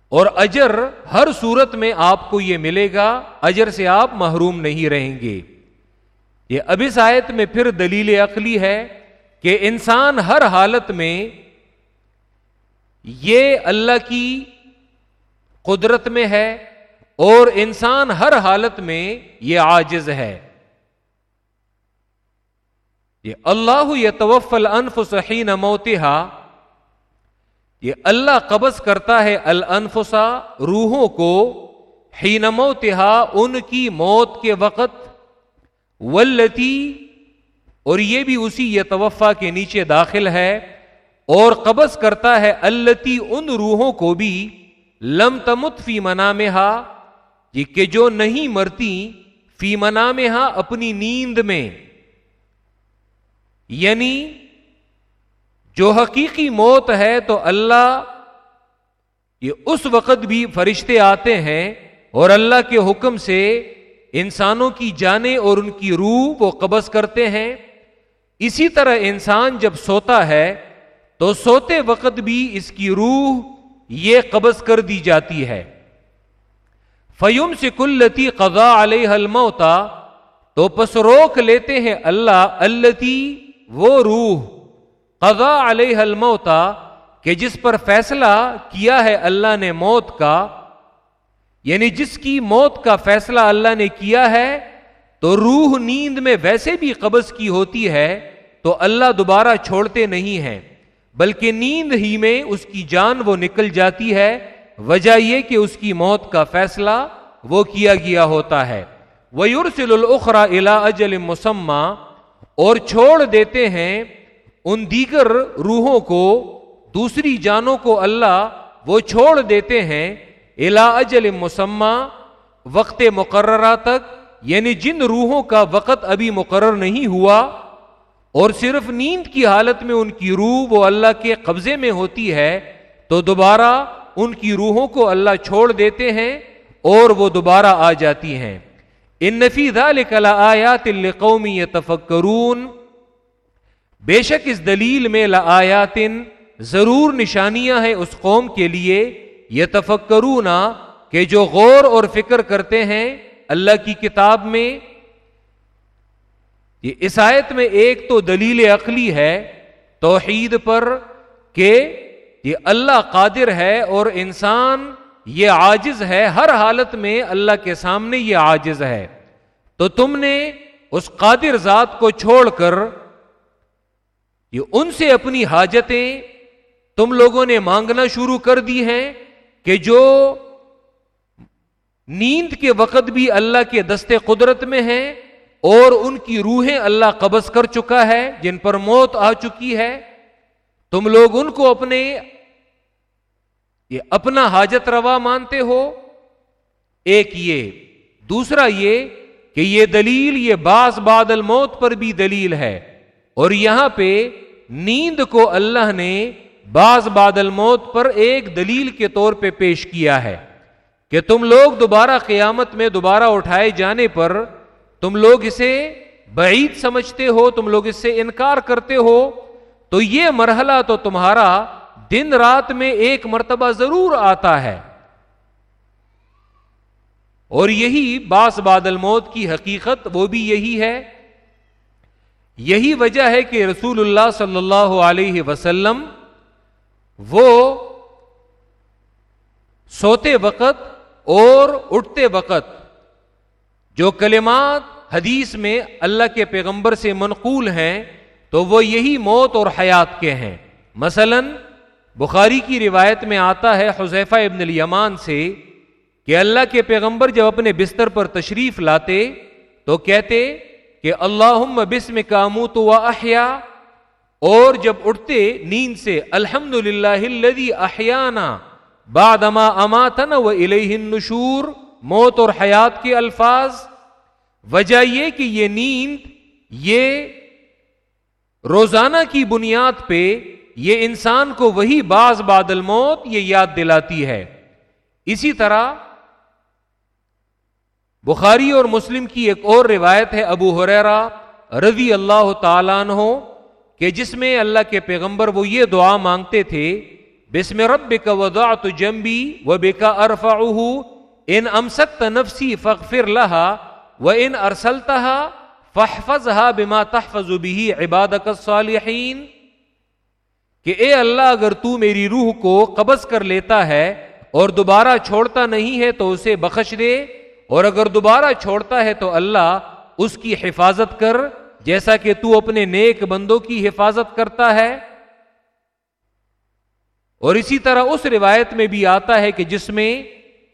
اور اجر ہر صورت میں آپ کو یہ ملے گا، اجر سے آپ محروم نہیں رہیں گے۔ یہ اب اس آیت میں پھر دلیل عقلی ہے کہ انسان ہر حالت میں یہ اللہ کی قدرت میں ہے اور انسان ہر حالت میں یہ آجز ہے۔ یہ اللہ یہ توفل انف سہین موتحا یہ اللہ قبض کرتا ہے الانفسا روحوں کو ہی تہا ان کی موت کے وقت۔ ولتی اور یہ بھی اسی یہ توفا کے نیچے داخل ہے، اور قبض کرتا ہے التی ان روحوں کو بھی، لم تمت فی منا میں کہ جو نہیں مرتی، فی منا میں اپنی نیند میں۔ یعنی جو حقیقی موت ہے تو اللہ، یہ اس وقت بھی فرشتے آتے ہیں، اور اللہ کے حکم سے انسانوں کی جانیں اور ان کی روح وہ قبض کرتے ہیں۔ اسی طرح انسان جب سوتا ہے، تو سوتے وقت بھی اس کی روح یہ قبض کر دی جاتی ہے۔ فیوم سے کلتی قضا علیہ الموتا تو پس روک لیتے ہیں اللہ التی وہ روح قضا علیہ الموتا کہ جس پر فیصلہ کیا ہے اللہ نے موت کا۔ یعنی جس کی موت کا فیصلہ اللہ نے کیا ہے، تو روح نیند میں ویسے بھی قبض کی ہوتی ہے، تو اللہ دوبارہ چھوڑتے نہیں ہیں۔ بلکہ نیند ہی میں اس کی جان وہ نکل جاتی ہے، وجہ یہ کہ اس کی موت کا فیصلہ وہ کیا گیا ہوتا ہے۔ وہ یورسل الخرا الا اجل مسمہ اور چھوڑ دیتے ہیں ان دیگر روحوں کو، دوسری جانوں کو اللہ وہ چھوڑ دیتے ہیں۔ الا اجل مسمہ وقت مقررہ تک یعنی جن روحوں کا وقت ابھی مقرر نہیں ہوا، اور صرف نیند کی حالت میں ان کی روح وہ اللہ کے قبضے میں ہوتی ہے، تو دوبارہ ان کی روحوں کو اللہ چھوڑ دیتے ہیں اور وہ دوبارہ آ جاتی ہیں۔ ان نفی کلا آیات قومی تفکرون بے شک اس دلیل میں لآیات ضرور نشانیاں ہیں اس قوم کے لیے۔ یہ کہ جو غور اور فکر کرتے ہیں اللہ کی کتاب میں، یہ عیسائیت میں ایک تو دلیل عقلی ہے توحید پر کہ یہ اللہ قادر ہے اور انسان یہ عاجز ہے، ہر حالت میں اللہ کے سامنے یہ عاجز ہے۔ تو تم نے اس قادر ذات کو چھوڑ کر یہ ان سے اپنی حاجتیں تم لوگوں نے مانگنا شروع کر دی ہیں۔ کہ جو نیند کے وقت بھی اللہ کے دستے قدرت میں ہیں اور ان کی روحیں اللہ قبض کر چکا ہے، جن پر موت آ چکی ہے، تم لوگ ان کو اپنے، یہ اپنا حاجت روا مانتے ہو۔ ایک یہ، دوسرا یہ کہ یہ دلیل، یہ باس بادل موت پر بھی دلیل ہے۔ اور یہاں پہ نیند کو اللہ نے باز بادل موت پر ایک دلیل کے طور پہ پیش کیا ہے کہ تم لوگ دوبارہ قیامت میں دوبارہ اٹھائے جانے پر تم لوگ اسے بعید سمجھتے ہو، تم لوگ اس سے انکار کرتے ہو، تو یہ مرحلہ تو تمہارا دن رات میں ایک مرتبہ ضرور آتا ہے۔ اور یہی باس بادل موت کی حقیقت وہ بھی یہی ہے۔ یہی وجہ ہے کہ رسول اللہ صلی اللہ علیہ وسلم وہ سوتے وقت اور اٹھتے وقت جو کلمات حدیث میں اللہ کے پیغمبر سے منقول ہیں، تو وہ یہی موت اور حیات کے ہیں۔ مثلا، بخاری کی روایت میں آتا ہے حذیفہ ابن الیمان سے کہ اللہ کے پیغمبر جب اپنے بستر پر تشریف لاتے تو کہتے کہ اللہ بسم کامو تو احیا اور جب اٹھتے نیند سے الحمد للہ احیانہ بادما اماتن و الہ النشور، موت اور حیات کے الفاظ، وجہ یہ کہ یہ نیند، یہ روزانہ کی بنیاد پہ یہ انسان کو وہی باز بادل موت یہ یاد دلاتی ہے۔ اسی طرح بخاری اور مسلم کی ایک اور روایت ہے، ابو حریرا رضی اللہ تعالیٰ عنہ کہ جس میں اللہ کے پیغمبر وہ یہ دعا مانگتے تھے، بسم رب کا وضا تو جمبی و بے کا ارفا ان امسک نفسی فخر لہا وہ ان ارسلتا فحفظ ہا بما تحفظ بھی عبادت صالحین کہ اے اللہ، اگر تو میری روح کو قبض کر لیتا ہے اور دوبارہ چھوڑتا نہیں ہے تو اسے بخش دے، اور اگر دوبارہ چھوڑتا ہے تو اللہ اس کی حفاظت کر جیسا کہ تو اپنے نیک بندوں کی حفاظت کرتا ہے۔ اور اسی طرح اس روایت میں بھی آتا ہے کہ جس میں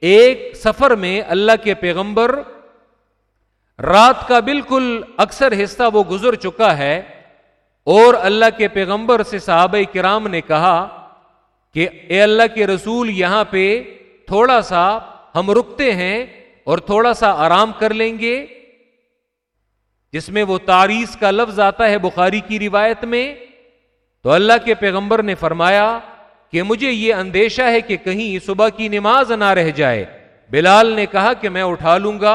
ایک سفر میں اللہ کے پیغمبر رات کا بالکل اکثر حصہ وہ گزر چکا ہے اور اللہ کے پیغمبر سے صحابہ کرام نے کہا کہ اے اللہ کے رسول، یہاں پہ تھوڑا سا ہم رکتے ہیں اور تھوڑا سا آرام کر لیں گے۔ جس میں وہ تاریخ کا لفظ آتا ہے بخاری کی روایت میں، تو اللہ کے پیغمبر نے فرمایا کہ مجھے یہ اندیشہ ہے کہ کہیں صبح کی نماز نہ رہ جائے۔ بلال نے کہا کہ میں اٹھا لوں گا۔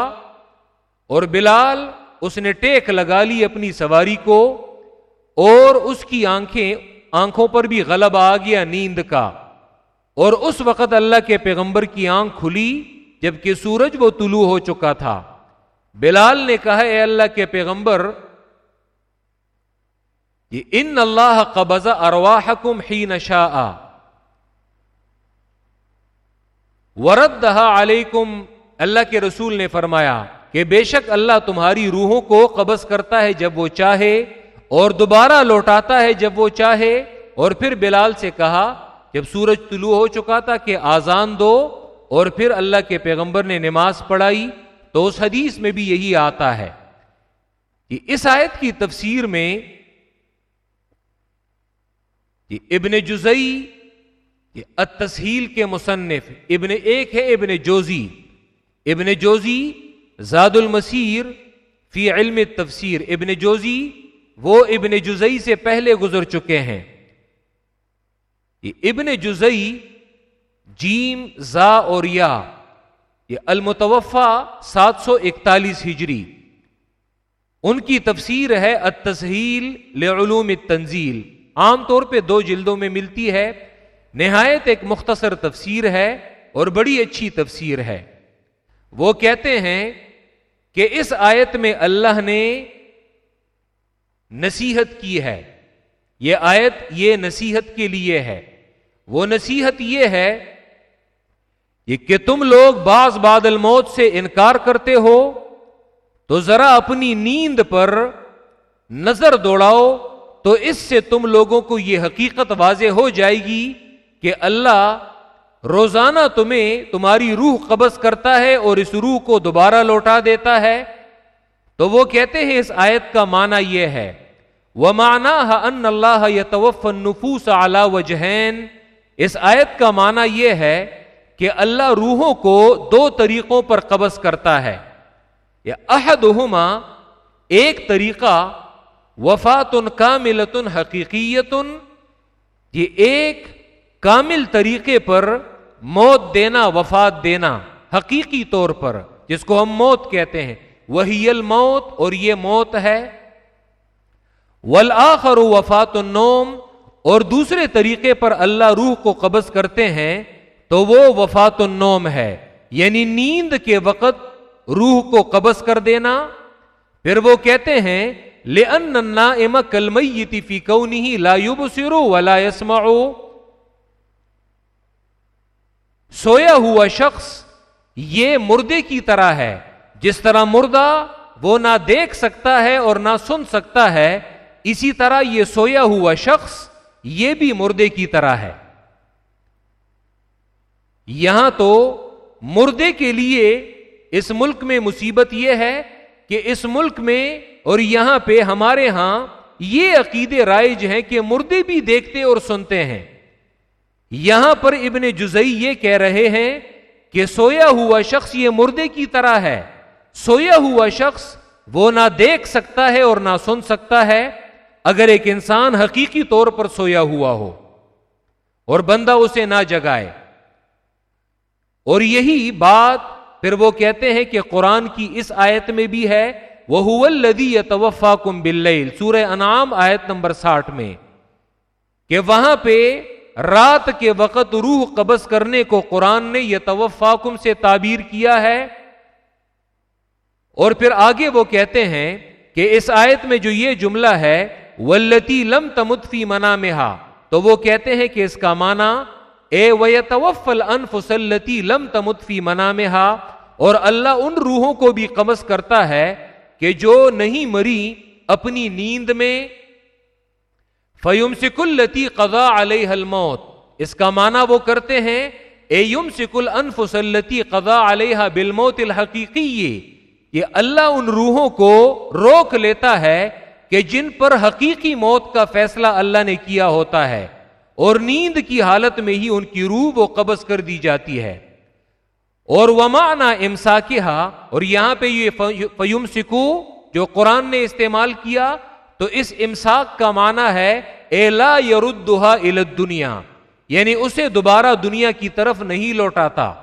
اور بلال اس نے ٹیک لگا لی اپنی سواری کو اور اس کی آنکھیں، آنکھوں پر بھی غلب آ گیا نیند کا۔ اور اس وقت اللہ کے پیغمبر کی آنکھ کھلی جبکہ سورج وہ طلوع ہو چکا تھا۔ بلال نے کہا، اے اللہ کے پیغمبر، یہ ان اللہ قبض ارواحکم ہی نشا ورد علیکم، اللہ کے رسول نے فرمایا کہ بے شک اللہ تمہاری روحوں کو قبض کرتا ہے جب وہ چاہے اور دوبارہ لوٹاتا ہے جب وہ چاہے۔ اور پھر بلال سے کہا، جب سورج طلوع ہو چکا تھا کہ آزان دو، اور پھر اللہ کے پیغمبر نے نماز پڑھائی۔ تو اس حدیث میں بھی یہی آتا ہے کہ اس آیت کی تفسیر میں ابن جزئی التسہیل کے مصنف، ابن ایک ہے ابن جوزی ابن جوزی زاد المسیر فی علم تفسیر ابن جوزی وہ ابن جزئی سے پہلے گزر چکے ہیں۔ یہ ابن جزئی جیم، زا اور یا یہ المتوفا سات سو اکتالیس ہجری۔ ان کی تفسیر ہے التسہیل لعلوم التنزیل۔ عام طور پہ دو جلدوں میں ملتی ہے۔ نہایت ایک مختصر تفسیر ہے اور بڑی اچھی تفسیر ہے۔ وہ کہتے ہیں کہ اس آیت میں اللہ نے نصیحت کی ہے۔ یہ آیت یہ نصیحت کے لیے ہے۔ وہ نصیحت یہ ہے کہ تم لوگ بعض بادل موت سے انکار کرتے ہو، تو ذرا اپنی نیند پر نظر دوڑاؤ، تو اس سے تم لوگوں کو یہ حقیقت واضح ہو جائے گی کہ اللہ روزانہ تمہیں تمہاری روح قبض کرتا ہے اور اس روح کو دوبارہ لوٹا دیتا ہے۔ تو وہ کہتے ہیں اس آیت کا معنی یہ ہے۔ وہ مانا ان اللہ یتوف نفوس اعلی و جہین اس آیت کا معنی یہ ہے کہ اللہ روحوں کو دو طریقوں پر قبض کرتا ہے۔ یا عہد ایک طریقہ وفات کاملتن حقیقیتن، یہ ایک کامل طریقے پر موت دینا، وفات دینا، حقیقی طور پر، جس کو ہم موت کہتے ہیں۔ وہی الموت اور یہ موت ہے۔ والآخر وفات النوم، اور دوسرے طریقے پر اللہ روح کو قبض کرتے ہیں۔ تو وہ وفات النوم ہے۔ یعنی نیند کے وقت روح کو قبض کر دینا۔ پھر وہ کہتے ہیں لن النائم کلمیت فی کونہ لا یبصر ولا يسمع۔ سویا ہوا شخص یہ مردے کی طرح ہے۔ جس طرح مردہ وہ نہ دیکھ سکتا ہے اور نہ سن سکتا ہے، اسی طرح یہ سویا ہوا شخص یہ بھی مردے کی طرح ہے۔ یہاں تو مردے کے لیے اس ملک میں مصیبت یہ ہے کہ اس ملک میں اور یہاں پہ ہمارے ہاں یہ عقیدے رائج ہیں کہ مردے بھی دیکھتے اور سنتے ہیں۔ یہاں پر ابن جزئی یہ کہہ رہے ہیں کہ سویا ہوا شخص یہ مردے کی طرح ہے۔ سویا ہوا شخص وہ نہ دیکھ سکتا ہے اور نہ سن سکتا ہے اگر ایک انسان حقیقی طور پر سویا ہوا ہو اور بندہ اسے نہ جگائے۔ اور یہی بات پھر وہ کہتے ہیں کہ قرآن کی اس آیت میں بھی ہے وہ لدی توفا کم بل سورہ انعام آیت نمبر ساٹھ میں، کہ وہاں پہ رات کے وقت روح قبض کرنے کو قرآن نے یہ توفا کم سے تعبیر کیا ہے۔ اور پھر آگے وہ کہتے ہیں کہ اس آیت میں جو یہ جملہ ہے ولتی لم تمتفی منا میں تو وہ کہتے ہیں کہ اس کا معنی اے وفل انفسلتی لم تمتفی منا میں اور اللہ ان روحوں کو بھی قبض کرتا ہے کہ جو نہیں مری اپنی نیند میں۔ فیم سکلتی قضا علیہ الموت۔ اس کا معنی وہ کرتے ہیں، اے یم سکل انفسلتی قضا علیہ بالموت الحقیقی یہ اللہ ان روحوں کو روک لیتا ہے کہ جن پر حقیقی موت کا فیصلہ اللہ نے کیا ہوتا ہے۔ اور نیند کی حالت میں ہی ان کی روح وہ قبض کر دی جاتی ہے۔ اور ومانا امسا اور یہاں پہ یہ فیم سکو جو قرآن نے استعمال کیا، تو اس امساک کا معنی ہے ایلا یردہا دنیا یعنی اسے دوبارہ دنیا کی طرف نہیں لوٹاتا۔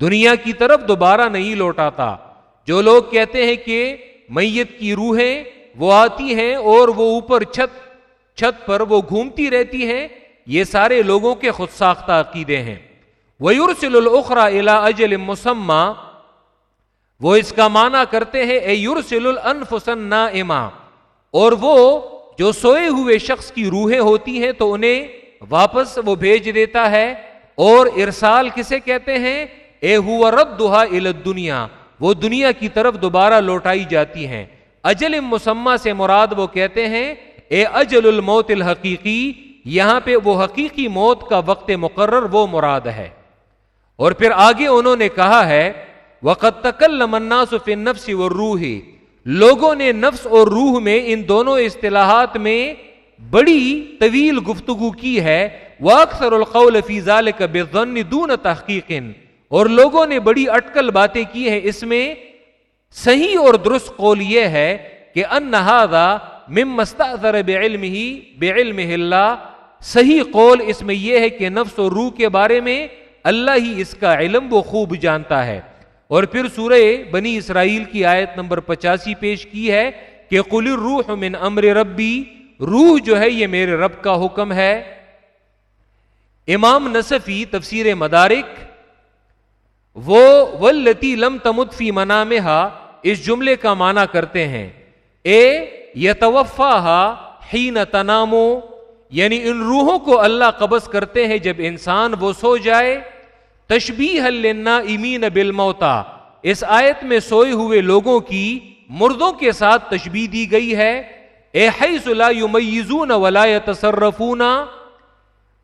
دنیا کی طرف دوبارہ نہیں لوٹاتا۔ جو لوگ کہتے ہیں کہ میت کی روحیں وہ آتی ہیں اور وہ اوپر چھت چھت پر وہ گھومتی رہتی ہیں، یہ سارے لوگوں کے خود ساختہ عقیدے ہیں۔ ویورسل الخرا الا اجل مسمہ وہ اس کا معنی کرتے ہیں، اے یورسل الفسن اما اور وہ جو سوئے ہوئے شخص کی روحیں ہوتی ہیں، تو انہیں واپس وہ بھیج دیتا ہے۔ اور ارسال کسے کہتے ہیں، اے ہوا رد دہا دنیا وہ دنیا کی طرف دوبارہ لوٹائی جاتی ہیں۔ اجل مسمہ سے مراد وہ کہتے ہیں اے اجل الموت الحقیقی، یہاں پہ وہ حقیقی موت کا وقت مقرر، وہ مراد ہے۔ اور پھر آگے انہوں نے کہا ہے وقت تکل مناس نفس و روح لوگوں نے نفس اور روح میں ان دونوں اصطلاحات میں بڑی طویل گفتگو کی ہے۔ وہ اکثر القول فیضال کا بے دون تحقیق اور لوگوں نے بڑی اٹکل باتیں کی ہیں۔ اس میں صحیح اور درست قول یہ ہے کہ ان نہادا مم مستر بے علم ہی بے علم اللہ، صحیح قول اس میں یہ ہے کہ نفس و روح کے بارے میں اللہ ہی اس کا علم وہ خوب جانتا ہے۔ اور پھر سورہ بنی اسرائیل کی آیت نمبر پچاسی پیش کی ہے کہ قل روح من امر ربی روح جو ہے یہ میرے رب کا حکم ہے۔ امام نصفی تفسیر مدارک، وہ ولتی لم تمدفی منا اس جملے کا معنی کرتے ہیں۔ اے یتوفا ہی نہ تنامو یعنی ان روحوں کو اللہ قبض کرتے ہیں جب انسان وہ سو جائے۔ تشبی حلنا امین بل موتا اس آیت میں سوئے ہوئے لوگوں کی مردوں کے ساتھ تشبی دی گئی ہے۔ اے یمیزون ولا تصرفون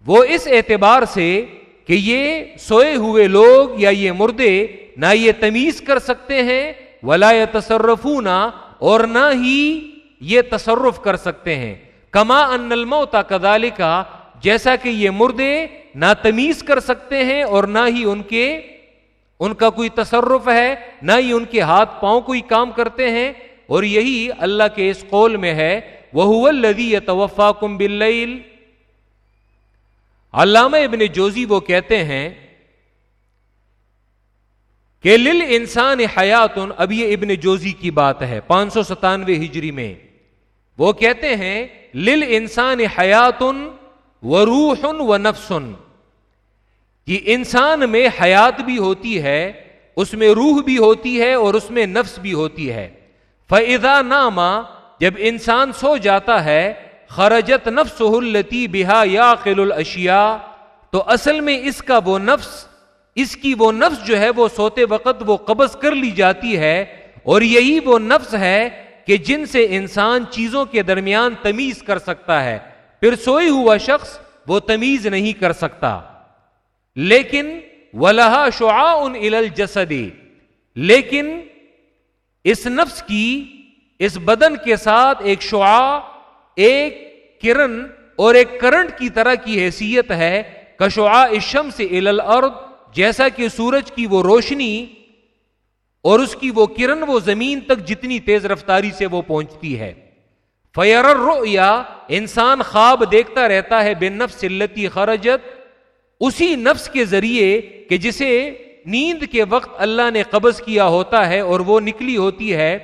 وہ اس اعتبار سے کہ یہ سوئے ہوئے لوگ یا یہ مردے نہ یہ تمیز کر سکتے ہیں۔ ولا تصرفون اور نہ ہی یہ تصرف کر سکتے ہیں۔ کما ان الموت کذالکا جیسا کہ یہ مردے نہ تمیز کر سکتے ہیں اور نہ ہی ان کے، ان کا کوئی تصرف ہے، نہ ہی ان کے ہاتھ پاؤں کوئی کام کرتے ہیں۔ اور یہی اللہ کے اس قول میں ہے وہ لدی توفا کم بل علامہ ابن جوزی وہ کہتے ہیں کہ لل انسان حیات اب یہ ابن جوزی کی بات ہے، پانچ سو ستانوے ہجری میں۔ وہ کہتے ہیں لل انسان حیات و روح و نفسن۔ کہ انسان میں حیات بھی ہوتی ہے، اس میں روح بھی ہوتی ہے اور اس میں نفس بھی ہوتی ہے۔ فضا نامہ جب انسان سو جاتا ہے، خرجت نفس التی بہا یا قل الشیا تو اصل میں اس کا وہ نفس اس کی وہ نفس جو ہے وہ سوتے وقت وہ قبض کر لی جاتی ہے اور یہی وہ نفس ہے کہ جن سے انسان چیزوں کے درمیان تمیز کر سکتا ہے۔ پھر سوئی ہوا شخص وہ تمیز نہیں کر سکتا۔ لیکن ولہ شعا ان جسدی لیکن اس نفس کی اس بدن کے ساتھ ایک شعا ایک کرن اور ایک کرنٹ کی طرح کی حیثیت ہے۔ کشعا اشم سے الارض جیسا کہ سورج کی وہ روشنی اور اس کی وہ کرن وہ زمین تک جتنی تیز رفتاری سے وہ پہنچتی ہے۔ فیر یا انسان خواب دیکھتا رہتا ہے بے نفس التی خرجت۔ اسی نفس کے ذریعے کہ جسے نیند کے وقت اللہ نے قبض کیا ہوتا ہے اور وہ نکلی ہوتی ہے۔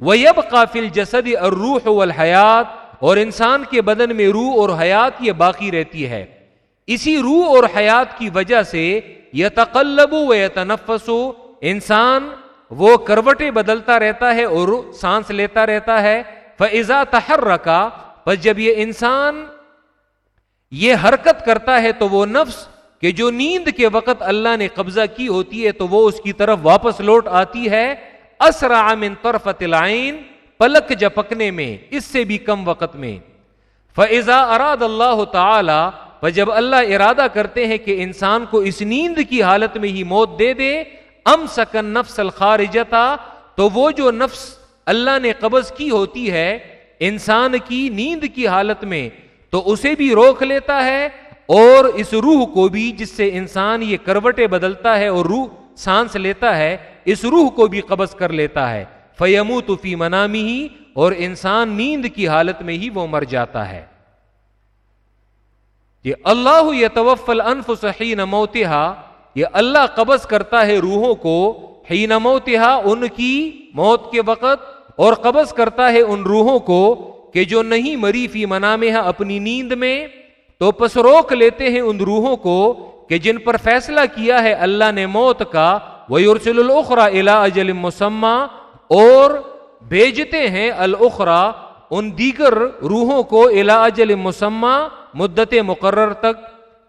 وہ اب قافل جسد اور روح والحیات اور انسان کے بدن میں روح اور حیات یہ باقی رہتی ہے۔ اسی روح اور حیات کی وجہ سے یہ تقلب و تنفس انسان وہ کروٹیں بدلتا رہتا ہے اور سانس لیتا رہتا ہے فضا تہر رکا بس جب یہ انسان یہ حرکت کرتا ہے تو وہ نفس کہ جو نیند کے وقت اللہ نے قبضہ کی ہوتی ہے تو وہ اس کی طرف واپس لوٹ آتی ہے اسرا من طرفت العین پلک جپکنے میں، اس سے بھی کم وقت میں۔ فضا اراد اللہ تعالی پر جب اللہ ارادہ کرتے ہیں کہ انسان کو اس نیند کی حالت میں ہی موت دے دے، ام سکن نفس الخارجتا، تو وہ جو نفس اللہ نے قبض کی ہوتی ہے، انسان کی نیند کی حالت میں، تو اسے بھی روک لیتا ہے اور اس روح کو بھی جس سے انسان یہ کروٹیں بدلتا ہے اور روح سانس لیتا ہے، اس روح کو بھی قبض کر لیتا ہے۔ فیمو فی منامی ہی اور انسان نیند کی حالت میں ہی وہ مر جاتا ہے۔ یہ اللہ یہ توفل انف حین موتہا، یہ اللہ قبض کرتا ہے روحوں کو حین موتہا ان کی موت کے وقت، اور قبض کرتا ہے ان روحوں کو کہ جو نہیں مری فی منامہ اپنی نیند میں، تو پس روک لیتے ہیں ان روحوں کو کہ جن پر فیصلہ کیا ہے اللہ نے موت کا وہ یورسل الخرا الا اجل اور بھیجتے ہیں الخرا ان دیگر روحوں کو الا اجل مسمہ مدت مقرر تک،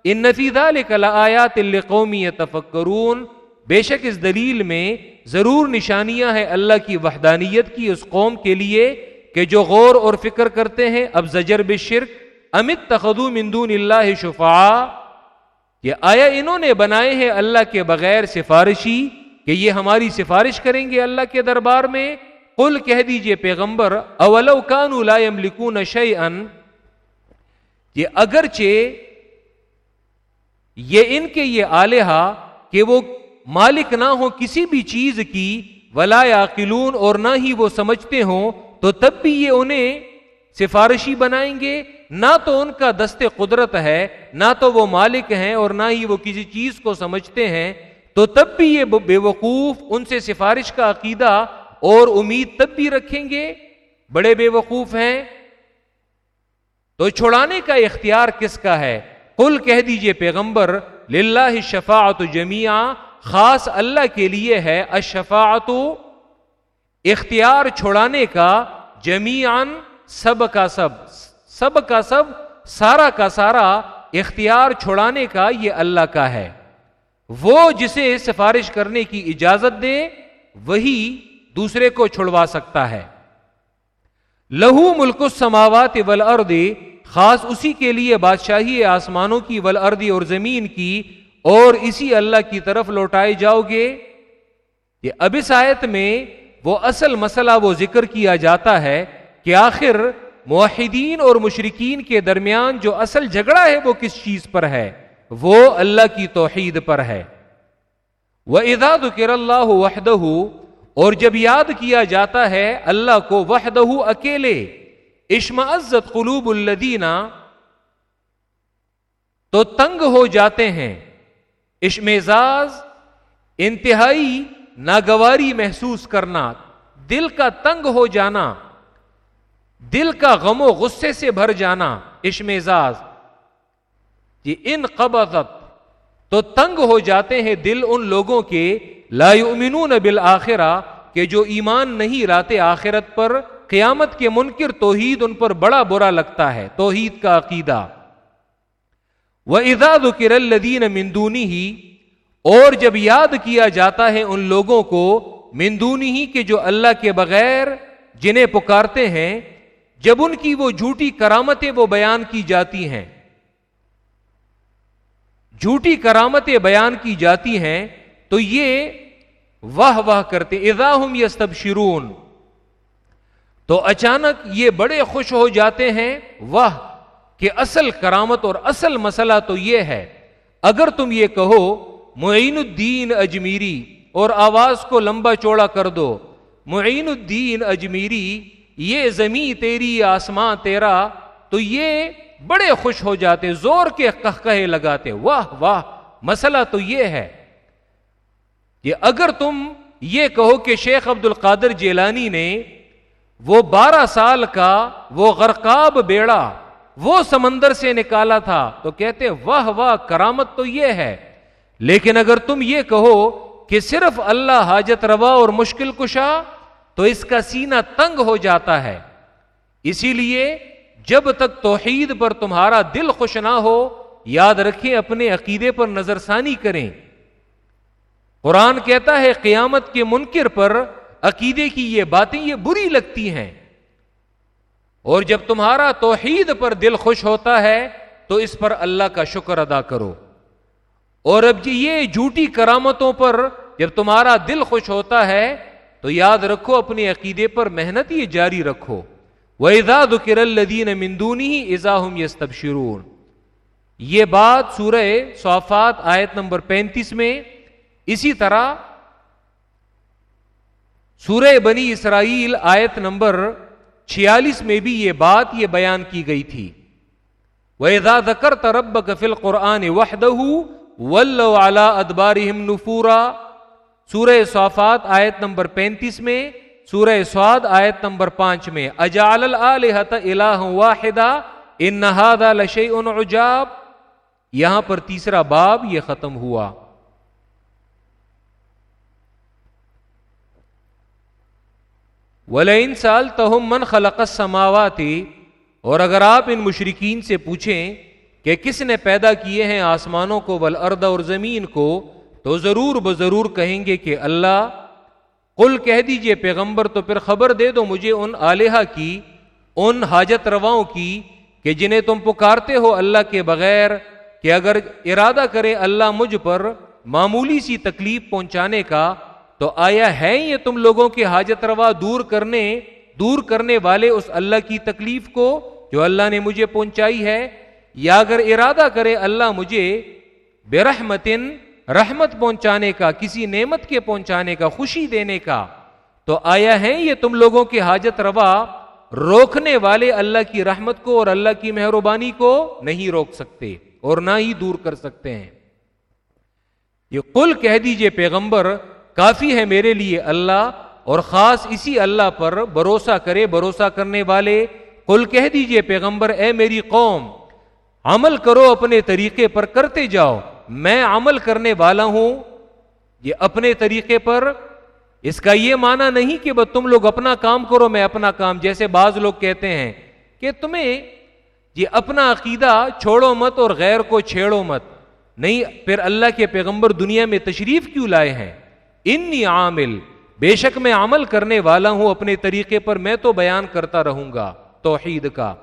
ان نفیدہ آیات قومی تفکرون بے شک اس دلیل میں ضرور نشانیاں ہیں اللہ کی وحدانیت کی اس قوم کے لیے کہ جو غور اور فکر کرتے ہیں، اب زجر بشرک امت تخدو مندون اللہ شفا یہ آیا انہوں نے بنائے ہیں اللہ کے بغیر سفارشی کہ یہ ہماری سفارش کریں گے اللہ کے دربار میں۔ قل کہہ دیجیے پیغمبر، اولو کانو لا یملکون شیئن یہ اگرچہ یہ ان کے یہ آلیہ کہ وہ مالک نہ ہو کسی بھی چیز کی، ولا یاقلون اور نہ ہی وہ سمجھتے ہوں، تو تب بھی یہ انہیں سفارشی بنائیں گے۔ نہ تو ان کا دست قدرت ہے، نہ تو وہ مالک ہیں اور نہ ہی وہ کسی چیز کو سمجھتے ہیں۔ تو تب بھی یہ بے وقوف ان سے سفارش کا عقیدہ اور امید تب بھی رکھیں گے۔ بڑے بے وقوف ہیں۔ تو چھڑانے کا اختیار کس کا ہے؟ کل کہہ دیجیے پیغمبر، للہ شفاعت جمیا خاص اللہ کے لیے ہے اشفاعت اختیار چھڑانے کا جمیان سب کا سب سب کا سب، سارا کا سارا اختیار چھڑانے کا یہ اللہ کا ہے۔ وہ جسے سفارش کرنے کی اجازت دے، وہی دوسرے کو چھڑوا سکتا ہے۔ لہو ملک سماوات ول خاص اسی کے لیے بادشاہی آسمانوں کی ول اور زمین کی، اور اسی اللہ کی طرف لوٹائے جاؤ گے۔ یہ اب اس آیت میں وہ اصل مسئلہ وہ ذکر کیا جاتا ہے کہ آخر معاہدین اور مشرقین کے درمیان جو اصل جھگڑا ہے وہ کس چیز پر ہے؟ وہ اللہ کی توحید پر ہے۔ وہ اداد کر اللہ وحدہ اور جب یاد کیا جاتا ہے اللہ کو وحدہ اکیلے اشم عزت قلوب الدینہ تو تنگ ہو جاتے ہیں۔ اشمزاز انتہائی ناگواری محسوس کرنا، دل کا تنگ ہو جانا، دل کا غم و غصے سے بھر جانا۔ اشمزاز یہ ان قبضت، تو تنگ ہو جاتے ہیں دل ان لوگوں کے لا یؤمنون بالآخرہ کہ جو ایمان نہیں لاتے آخرت پر، قیامت کے منکر توحید ان پر بڑا برا لگتا ہے، توحید کا عقیدہ۔ وہ اداد الدین مندونی ہی اور جب یاد کیا جاتا ہے ان لوگوں کو مندونی ہی کہ جو اللہ کے بغیر جنہیں پکارتے ہیں، جب ان کی وہ جھوٹی کرامتیں وہ بیان کی جاتی ہیں۔ جھوٹی کرامتیں بیان کی جاتی ہیں تو یہ واہ واہ کرتے اضاحم یا سب شرون تو اچانک یہ بڑے خوش ہو جاتے ہیں، واہ، کہ اصل کرامت اور اصل مسئلہ تو یہ ہے، اگر تم یہ کہو، معین الدین اجمیری اور آواز کو لمبا چوڑا کر دو، معین الدین اجمیری، یہ زمیں تیری آسماں تیرا، تو یہ بڑے خوش ہو جاتے، زور کے کہے لگاتے، واہ واہ، مسئلہ تو یہ ہے۔ کہ اگر تم یہ کہو کہ شیخ عبد القادر جیلانی نے وہ بارہ سال کا وہ غرقاب بیڑا وہ سمندر سے نکالا تھا، تو کہتے واہ واہ، کرامت تو یہ ہے۔ لیکن اگر تم یہ کہو کہ صرف اللہ حاجت روا اور مشکل کشا، تو اس کا سینہ تنگ ہو جاتا ہے۔ اسی لیے جب تک توحید پر تمہارا دل خوش نہ ہو، یاد رکھیں اپنے عقیدے پر نظر ثانی کریں۔ قرآن کہتا ہے قیامت کے منکر پر عقیدے کی یہ باتیں یہ بری لگتی ہیں۔ اور جب تمہارا توحید پر دل خوش ہوتا ہے تو اس پر اللہ کا شکر ادا کرو۔ اور اب جی یہ جھوٹی کرامتوں پر جب تمہارا دل خوش ہوتا ہے تو یاد رکھو اپنے عقیدے پر محنت یہ جاری رکھو۔ وہ ازاد الدین مندونی ازاحم یس یہ بات سورہ صافات آیت نمبر پینتیس میں اسی طرح سورہ بنی اسرائیل آیت نمبر چھیالیس میں بھی یہ بات یہ بیان کی گئی تھی۔ وہ کر ترب کفل قرآن وحدہ ولا ادبار نفورا۔ سورہ صافات آیت نمبر پینتیس میں، سورہ سعد آیت نمبر پانچ میں اجال الہ واحدہ ان لشی عجاب۔ یہاں پر تیسرا باب یہ ختم ہوا۔ ان سال تہم من خلق سماواتی اور اگر آپ ان مشرقین سے پوچھیں کہ کس نے پیدا کیے ہیں آسمانوں کو بل ارد اور زمین کو، تو ضرور بضرور کہیں گے کہ اللہ، قل کہہ دیجیے پیغمبر تو پھر خبر دے دو مجھے ان آلیہ کی، ان حاجت رواؤں کی کہ جنہیں تم پکارتے ہو اللہ کے بغیر، کہ اگر ارادہ کرے اللہ مجھ پر معمولی سی تکلیف پہنچانے کا تو آیا ہے یہ تم لوگوں کی حاجت روا دور کرنے دور کرنے والے اس اللہ کی تکلیف کو جو اللہ نے مجھے پہنچائی ہے؟ یا اگر ارادہ کرے اللہ مجھے بے رحمتن رحمت پہنچانے کا، کسی نعمت کے پہنچانے کا، خوشی دینے کا، تو آیا ہے یہ تم لوگوں کی حاجت روا روکنے والے اللہ کی رحمت کو اور اللہ کی مہربانی کو نہیں روک سکتے اور نہ ہی دور کر سکتے ہیں؟ یہ کل کہہ دیجیے پیغمبر کافی ہے میرے لیے اللہ اور خاص اسی اللہ پر بھروسہ کرے، بھروسہ کرنے والے۔ کل کہہ دیجیے پیغمبر، اے میری قوم، عمل کرو اپنے طریقے پر، کرتے جاؤ۔ میں عمل کرنے والا ہوں۔ یہ اپنے طریقے پر۔ اس کا یہ معنی نہیں کہ تم لوگ اپنا کام کرو، میں اپنا کام۔ جیسے بعض لوگ کہتے ہیں کہ تمہیں یہ اپنا عقیدہ چھوڑو مت اور غیر کو چھیڑو مت۔ نہیں، پھر اللہ کے پیغمبر دنیا میں تشریف کیوں لائے ہیں؟ انی عامل، بے شک میں عمل کرنے والا ہوں، اپنے طریقے پر میں تو بیان کرتا رہوں گا، توحید کا۔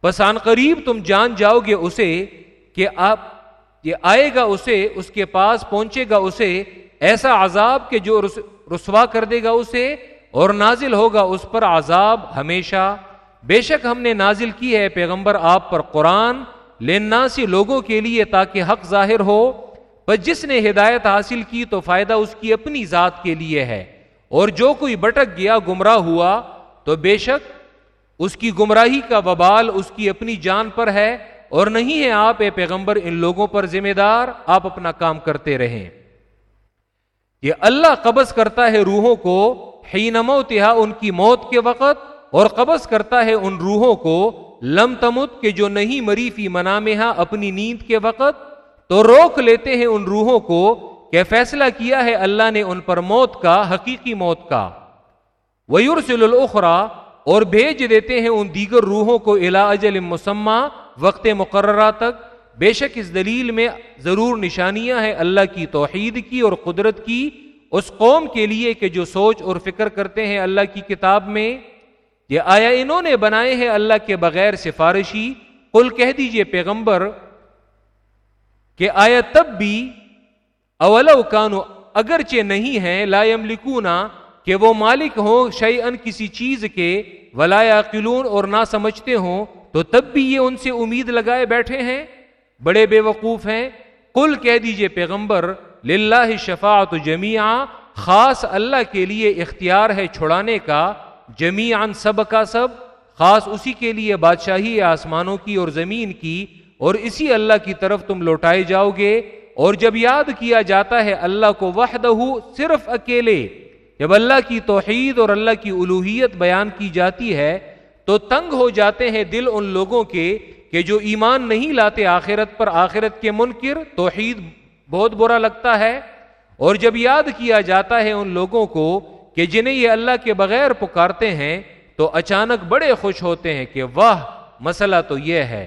پسان قریب تم جان جاؤ گے اسے کہ آپ، یہ آئے گا اسے، اس کے پاس پہنچے گا اسے، ایسا عذاب کہ جو رسوا کر دے گا اسے، اور نازل ہوگا اس پر عذاب ہمیشہ۔ بے شک ہم نے نازل کی ہے پیغمبر آپ پر قرآن لینا سی لوگوں کے لیے تاکہ حق ظاہر ہو۔ پر جس نے ہدایت حاصل کی تو فائدہ اس کی اپنی ذات کے لیے ہے۔ اور جو کوئی بٹک گیا، گمراہ ہوا، تو بے شک اس کی گمراہی کا وبال اس کی اپنی جان پر ہے۔ اور نہیں ہے آپ، اے پیغمبر، ان لوگوں پر ذمہ دار، آپ اپنا کام کرتے رہیں۔ یہ اللہ قبض کرتا ہے روحوں کو ہینموتہا ان کی موت کے وقت، اور قبض کرتا ہے ان روحوں کو، لم تمت کے جو نہیں مری فی اپنی نیند کے وقت تو روک لیتے ہیں ان روحوں کو کہ فیصلہ کیا ہے اللہ نے ان پر موت کا، حقیقی موت کا۔ ویورسل الاخرا اور بھیج دیتے ہیں ان دیگر روحوں کو الا اجل مسمہ، وقت مقررہ تک۔ بے شک اس دلیل میں ضرور نشانیاں ہیں اللہ کی توحید کی اور قدرت کی۔ اس قوم کے لیے کہ جو سوچ اور فکر کرتے ہیں اللہ کی کتاب میں۔ یہ آیا انہوں نے بنائے ہیں اللہ کے بغیر سفارشی۔ کل کہہ دیجیے پیغمبر کہ آیا تب بھی اولو کانو اگرچہ نہیں ہے لا یملکونا کہ وہ مالک ہوں شعی ان کسی چیز کے، ولا قلون اور نہ سمجھتے ہوں، تو تب بھی یہ ان سے امید لگائے بیٹھے ہیں؟ بڑے بے وقوف ہیں۔ کل کہہ دیجیے پیغمبر، للہ شفاعت جمیعا، خاص اللہ کے لیے اختیار ہے چھڑانے کا جمی سب کا سب، خاص اسی کے لیے بادشاہی آسمانوں کی اور زمین کی اور اسی اللہ کی طرف تم لوٹائے جاؤ گے، اور جب یاد کیا جاتا ہے اللہ کو وحدہ صرف اکیلے، جب اللہ کی توحید اور اللہ کی الوحیت بیان کی جاتی ہے، تو تنگ ہو جاتے ہیں دل ان لوگوں کے کہ جو ایمان نہیں لاتے آخرت پر، آخرت کے منکر، توحید بہت برا لگتا ہے۔ اور جب یاد کیا جاتا ہے ان لوگوں کو کہ جنہیں یہ اللہ کے بغیر پکارتے ہیں، تو اچانک بڑے خوش ہوتے ہیں کہ واہ، مسئلہ تو یہ ہے۔